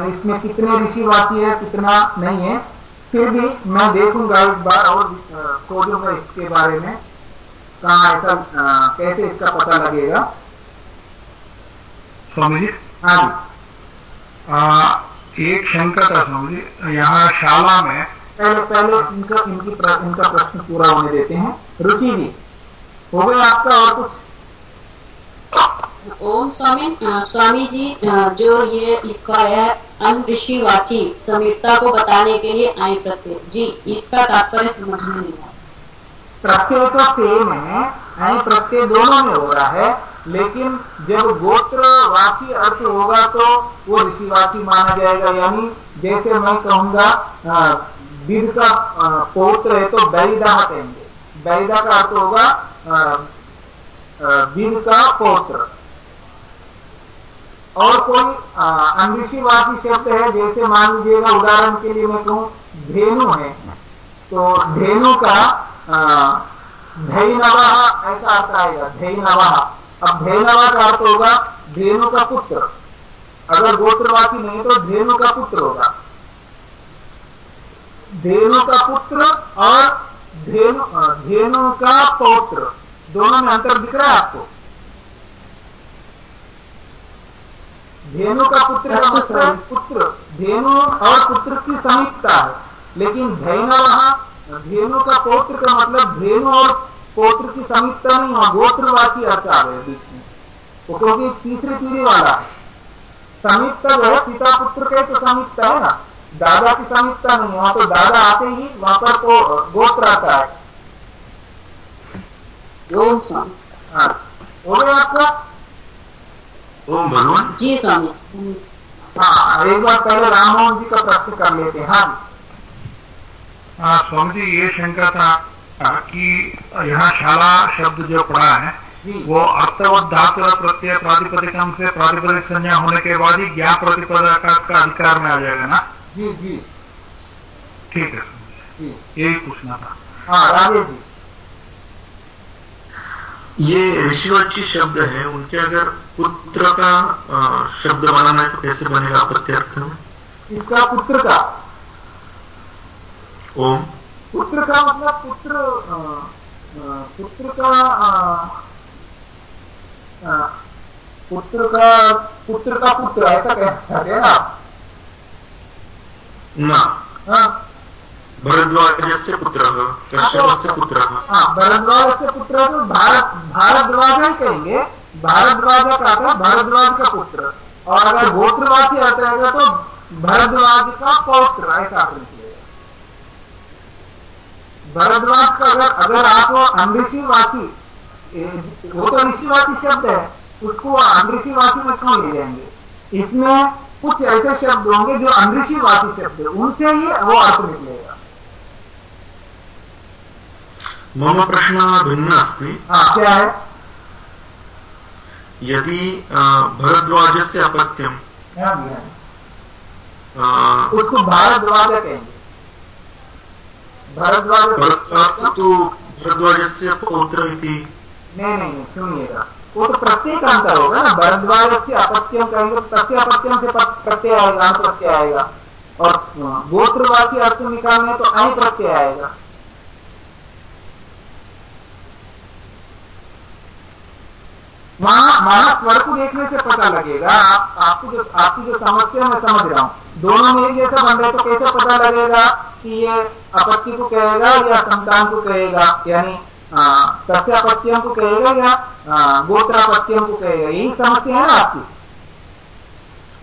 Speaker 1: इसमें कितने ऋषिवासी है कितना नहीं है। फिर भी मैं देखूँगा एक बार और खोजूँगा इसके बारे में कहा ऐसा कैसे इसका पता लगेगा।
Speaker 6: स्वामी जी?
Speaker 1: हाँ जी।
Speaker 6: एक शंका था स्वामी जी यहाँ शाला में
Speaker 1: पहले पहले इनका इनकी प्र, इनका प्रश्न पूरा होने देते हैं। रुचि जी हो गया आपका और कुछ?
Speaker 3: ओम स्वामी स्वामी जी जो ये लिखा है अन ऋषि वाची समीरता को बताने के लिए आए प्रत्यय जी इसका तात्पर्य समझ में नहीं आया।
Speaker 1: प्रत्यय तो सेम है यानी प्रत्यय दोनों में हो रहा है लेकिन जब गोत्रवाची अर्थ होगा तो वो ऋषिवाची माना जाएगा यानी जैसे मैं कहूँगा विद का पौत्र है तो बैदा कहेंगे। बैदा का अर्थ होगा अ, का पौत्र। और कोई अनऋषिवाची शब्द है, जैसे मान लीजिएगा, उदाहरण के लिए मैं कहूँ, धेनु है। तो धेनु का धैनवा, ऐसा अर्थ आएगा धैनवा। अब धैनवा का अर्थ होगा, धेनु का पुत्र। अगर गोत्रवासी नहीं तो धेनु का पुत्र होगा। धेनु का पुत्र और धेनु धेनु का पौत्र। दोनों में अंतर दिख रहा है आपको? धेनु का पुत्र का मतलब पुत्र। धेनु और पुत्र की समीपता है। लेकिन धैन वहाँ धेनु का पौत्र का मतलब धेनु और पौत्र की समीपता नहीं हुआ गोत्रवासी अर्थ आ गए बीच में। वो क्योंकि तीसरी पीढ़ी वाला है। समीपता जो है पिता पुत्र के तो समीपता है ना। दादा की समीपता नहीं वहाँ तो दादा आते ही वहाँ पर को गोत्र आता है। हाँ। हो गया आपका
Speaker 8: ओम भगवान
Speaker 3: जी स्वामी।
Speaker 1: हाँ एक बार पहले राममोहन जी का प्रश्न कर लेते हैं। हाँ।
Speaker 6: हाँ स्वामी जी ये शंका था कि यहाँ शाला शब्द जो पढ़ा है वो अर्थवत धातु प्रत्यय प्रातिपदिकम से प्रातिपदिक संज्ञा होने के बाद ही ज्ञा प्रतिपदक का अधिकार में आ जाएगा ना?
Speaker 1: जी जी।
Speaker 6: ठीक है। यही पूछना था।
Speaker 1: हाँ राजेश जी।
Speaker 8: ये ऋषिवाची शब्द है उनके अगर पुत्र का शब्द बनाना है तो कैसे बनेगा प्रत्यर्थ में?
Speaker 1: इसका पुत्र का।
Speaker 8: ओम।
Speaker 1: पुत्र का मतलब पुत्र अ, अ, पुत्र का अ, पुत्र का पुत्र का पुत्र ऐसा कह सकते हैं आप।
Speaker 8: न।
Speaker 1: हाँ।
Speaker 8: पुत्र कश्यपस्य पुत्र
Speaker 1: हाँ भरद्वाज से पुत्र तो भारत, भारद्वाज ही कहेंगे, भारद्वाज का था भारद्वाज का पुत्र। और अगर गोत्रवासी अर्थ रहेगा तो भरद्वाज का पौत्र, ऐसा निकलेगा। भरद्वाज का अगर अगर आप अमृषिवासी वो तो ऋषिवासी शब्द है, उसको अमृषिवासी में क्यों ले जाएँगे? इसमें कुछ ऐसे शब्द होंगे जो अमृषिवासी शब्द है, उनसे ही वो अर्थ निकलेगा।
Speaker 8: मम प्रश्न भिन्न अस्ति
Speaker 1: हाँ। क्या है?
Speaker 8: यदि अ, भरद्वाजस्य अपत्यम। अ,
Speaker 1: उसको भारद्वाज कहेंगे। भारद्वाज
Speaker 8: परस्तार्थ तो भरद्वाजस्य पौत्र इति।
Speaker 1: नहीं नहीं नहीं सुनिएगा। वो तो प्रत्यय का अंतर होगा ना। भरद्वाज से अपत्यम कहेंगे तो प्रत्यय अपत्यम से प्रत्यय आएगा प्रत्यय आएगा। और गोत्रवासी अर्थ निकालने तो अण प्रत्यय आएगा। वहाँ वहाँ स्वर को देखने से पता लगेगा। आप आपकी जो आपकी जो समस्या मैं समझ रहा हूँ। दोनों में एक जैसा बन रहे तो कैसे पता लगेगा कि ये अपत्ति को कहेगा या संतान को कहेगा? यानी तस्यापत्यम को कहेगा या गोत्रापत्यम को कहेगा? यही समस्या है ना आपकी।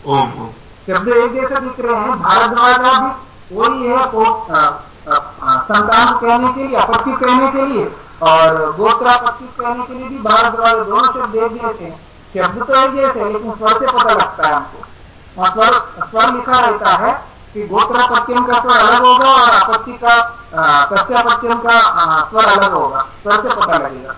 Speaker 8: ओम ओम।
Speaker 1: शब्द एक जैसे दिख रहे हैं भारद्वाजा भी वही है संतान को कहने के लिए आपत्ति कहने के लिए। और गोत्रापत्ति कहने के लिए भी भारद्वाज दोनों शब्द एक जैसे हैं शब्द तो एक जैसे लेकिन स्वर से पता लगता है हमको। स्वर स्वर लिखा रहता है कि गोत्रापत्यम का स्वर अलग होगा और आपत्ति का आ, तस्यापत्यम का स्वर अलग होगा। स्वर से पता लगेगा।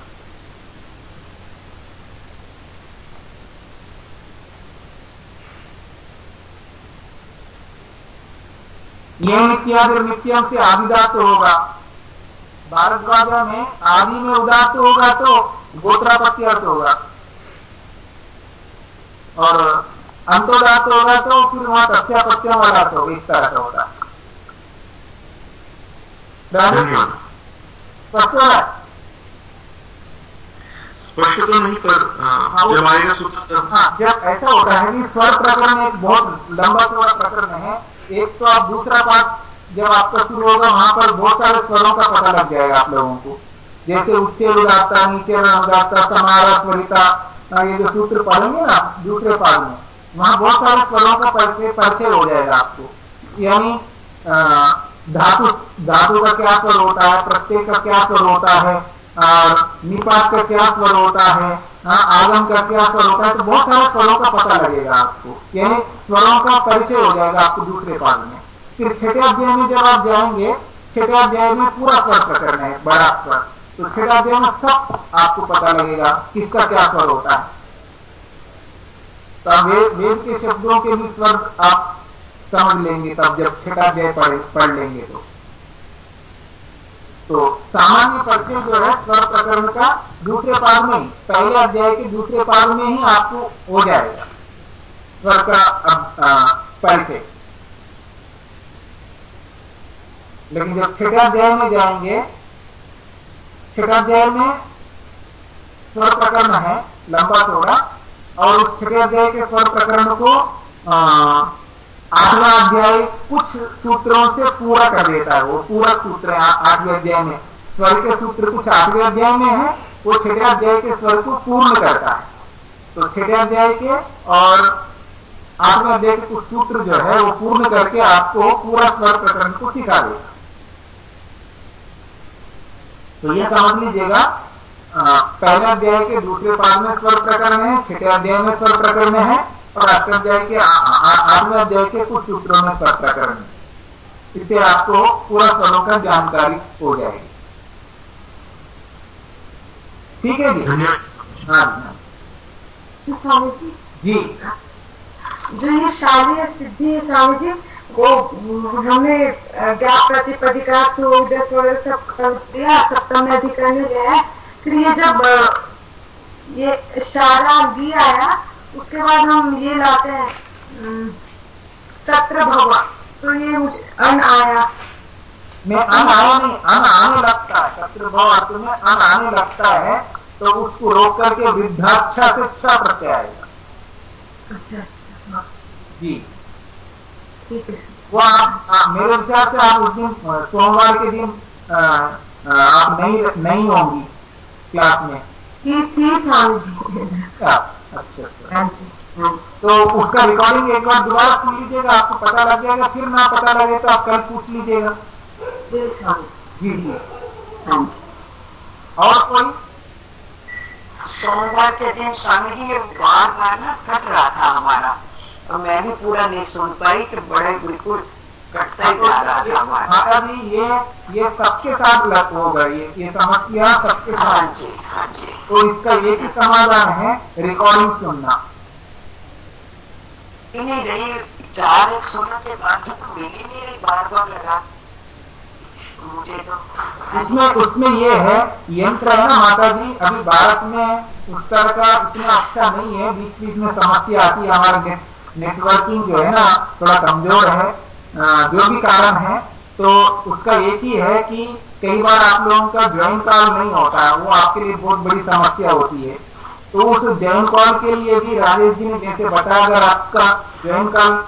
Speaker 1: ये नित्यादि नित्यम से आदिदात होगा। भारद्वाजा में आदि में उदात होगा तो गोत्रापत्य अर्थ होगा। और अंतोदात होगा तो फिर वहाँ तथ्यापत्यम वाला अर्थ होगा इस तरह का होगा। स्पष्ट हो रहा
Speaker 8: स्पष्ट तो नहीं पर हाँ, जब आएगा सूत्र
Speaker 1: हाँ जब ऐसा होता है कि स्वर प्रकरण एक बहुत लंबा चौड़ा प्रकरण है एक तो आप दूसरा पाठ जब आपका शुरू होगा, वहाँ पर बहुत सारे स्वरों का पता लग जाएगा आप लोगों को। जैसे उच्चे उदाता नीचे उदाता समारा स्वरिता ये जो सूत्र पढ़ेंगे ना, दूसरे पाठ में, वहाँ बहुत सारे स्वरों का परिचय परिचय हो जाएगा आपको। यानी धातु धातु का क्या स्वर होता है प्रत्येक का क्या स्वर होता है, और निपात का क्या स्वर होता है आगम का क्या स्वर होता है तो बहुत सारे स्वरों का पता लगेगा आपको। यानी, स्वरों का परिचय हो जाएगा आपको दूसरे पाद में। फिर छठे अध्याय में जब आप जाएँगे, छठे अध्याय में पूरा स्वर प्रकरण है, बड़ा स्वर। तो छठे अध्याय में सब आपको पता लगेगा किसका क्या स्वर होता है। तो वेद के शब्दों के भी स्वर आप समझ लेंगे, तब जब छठा अध्याय पढ़ पढ़ लेंगे तो। तो सामान्य परिचय जो है, स्वर प्रकरण का दूसरे पाद में, पहले अध्याय के दूसरे पाद में ही आपको हो जाएगा। स्वर का परिचय। लेकिन जब छठे अध्याय में जाएँगे। छठा अध्याय में स्वर प्रकरण है, लंबा थोड़ा और उस छठे अध्याय के स्वर प्रकरण को आठवां अध्याय कुछ सूत्रों से पूरा कर देता है वो, पूरा सूत्र है आठवें अध्याय में। स्वर के सूत्र कुछ आठवें अध्याय में है, वो छठे अध्याय के स्वर को पूर्ण करता है। तो छठे अध्याय के और आठवें अध्याय के कुछ सूत्र जो है, वो पूर्ण करके आपको पूरा स्वर प्रकरण को सिखा देगा तो ये समझ लीजिएगा। पहले अध्याय के दूसरे पाद में स्वर प्रकरण है छठे अध्याय में स्वर प्रकरण है और अष्टम अध्याय के आठवें अध्याय के कुछ सूत्रों में स्वर प्रकरण है। इससे आपको पूरा स्वरों का जानकारी हो जाएगी। ठीक है जी? हाँ
Speaker 9: जी स्वामी जी
Speaker 1: जी।
Speaker 9: जो ये शारीय सिद्धि है स्वामी जी वो हमने ज्ञाप प्रतिपदिका सब कर दिया सप्तम अधिकरण है। फिर ये जब ये शारा गी आया उसके बाद हम ये लाते हैं तत्र भगवान तो ये मुझे अन आया।
Speaker 1: में अन आया नहीं अन आने लगता है तत्र भव अर्थ में अन आने लगता है तो उसको रोक करके वृद्धाक्षा से अच्छा प्रत्यय आएगा
Speaker 9: अच्छा अच्छा हाँ।
Speaker 1: जी। सोमवार के दिन आप नहीं नहीं होंगी क्लास में
Speaker 9: थी थी स्वामी जी।
Speaker 1: अच्छा तो उसका रिकॉर्डिंग एक बार दोबारा सुन लीजिएगा आपको पता लग जाएगा फिर ना पता लगे तो आप कल पूछ लीजिएगा
Speaker 9: जी
Speaker 1: जी जी और कोई
Speaker 4: सोमवार के दिन स्वामी जी ये बार बार ना कट रहा था हमारा और मैं भी पूरा नहीं सुन पाई कि बड़े बिल्कुल कटता ही जा रहा था
Speaker 1: माता जी ये ये सबके साथ लग होगा ये ये समस्या सबके साथ।
Speaker 4: हाँ जी हाँ जी।
Speaker 1: तो इसका एक ही समाधान है रिकॉर्डिंग सुनना।
Speaker 4: नहीं रही चार एक सुनने के बाद तो मिल नहीं रही बार बार लगा। मुझे तो
Speaker 1: उसमें उसमें ये है यंत्र है ना माता जी अभी भारत में उस तरह का इतना अच्छा नहीं है बीच बीच में समस्या आती है हमारे नेटवर्किंग जो है ना थोड़ा कमज़ोर है जो भी कारण है तो उसका एक ही है कि कई बार आप लोगों का ज्वाइन कॉल नहीं होता है, वो आपके लिए बहुत बड़ी समस्या होती है। तो उस ज्वाइन कॉल के लिए भी राजेश जी ने जैसे बताया, अगर आपका ज्वाइन कॉल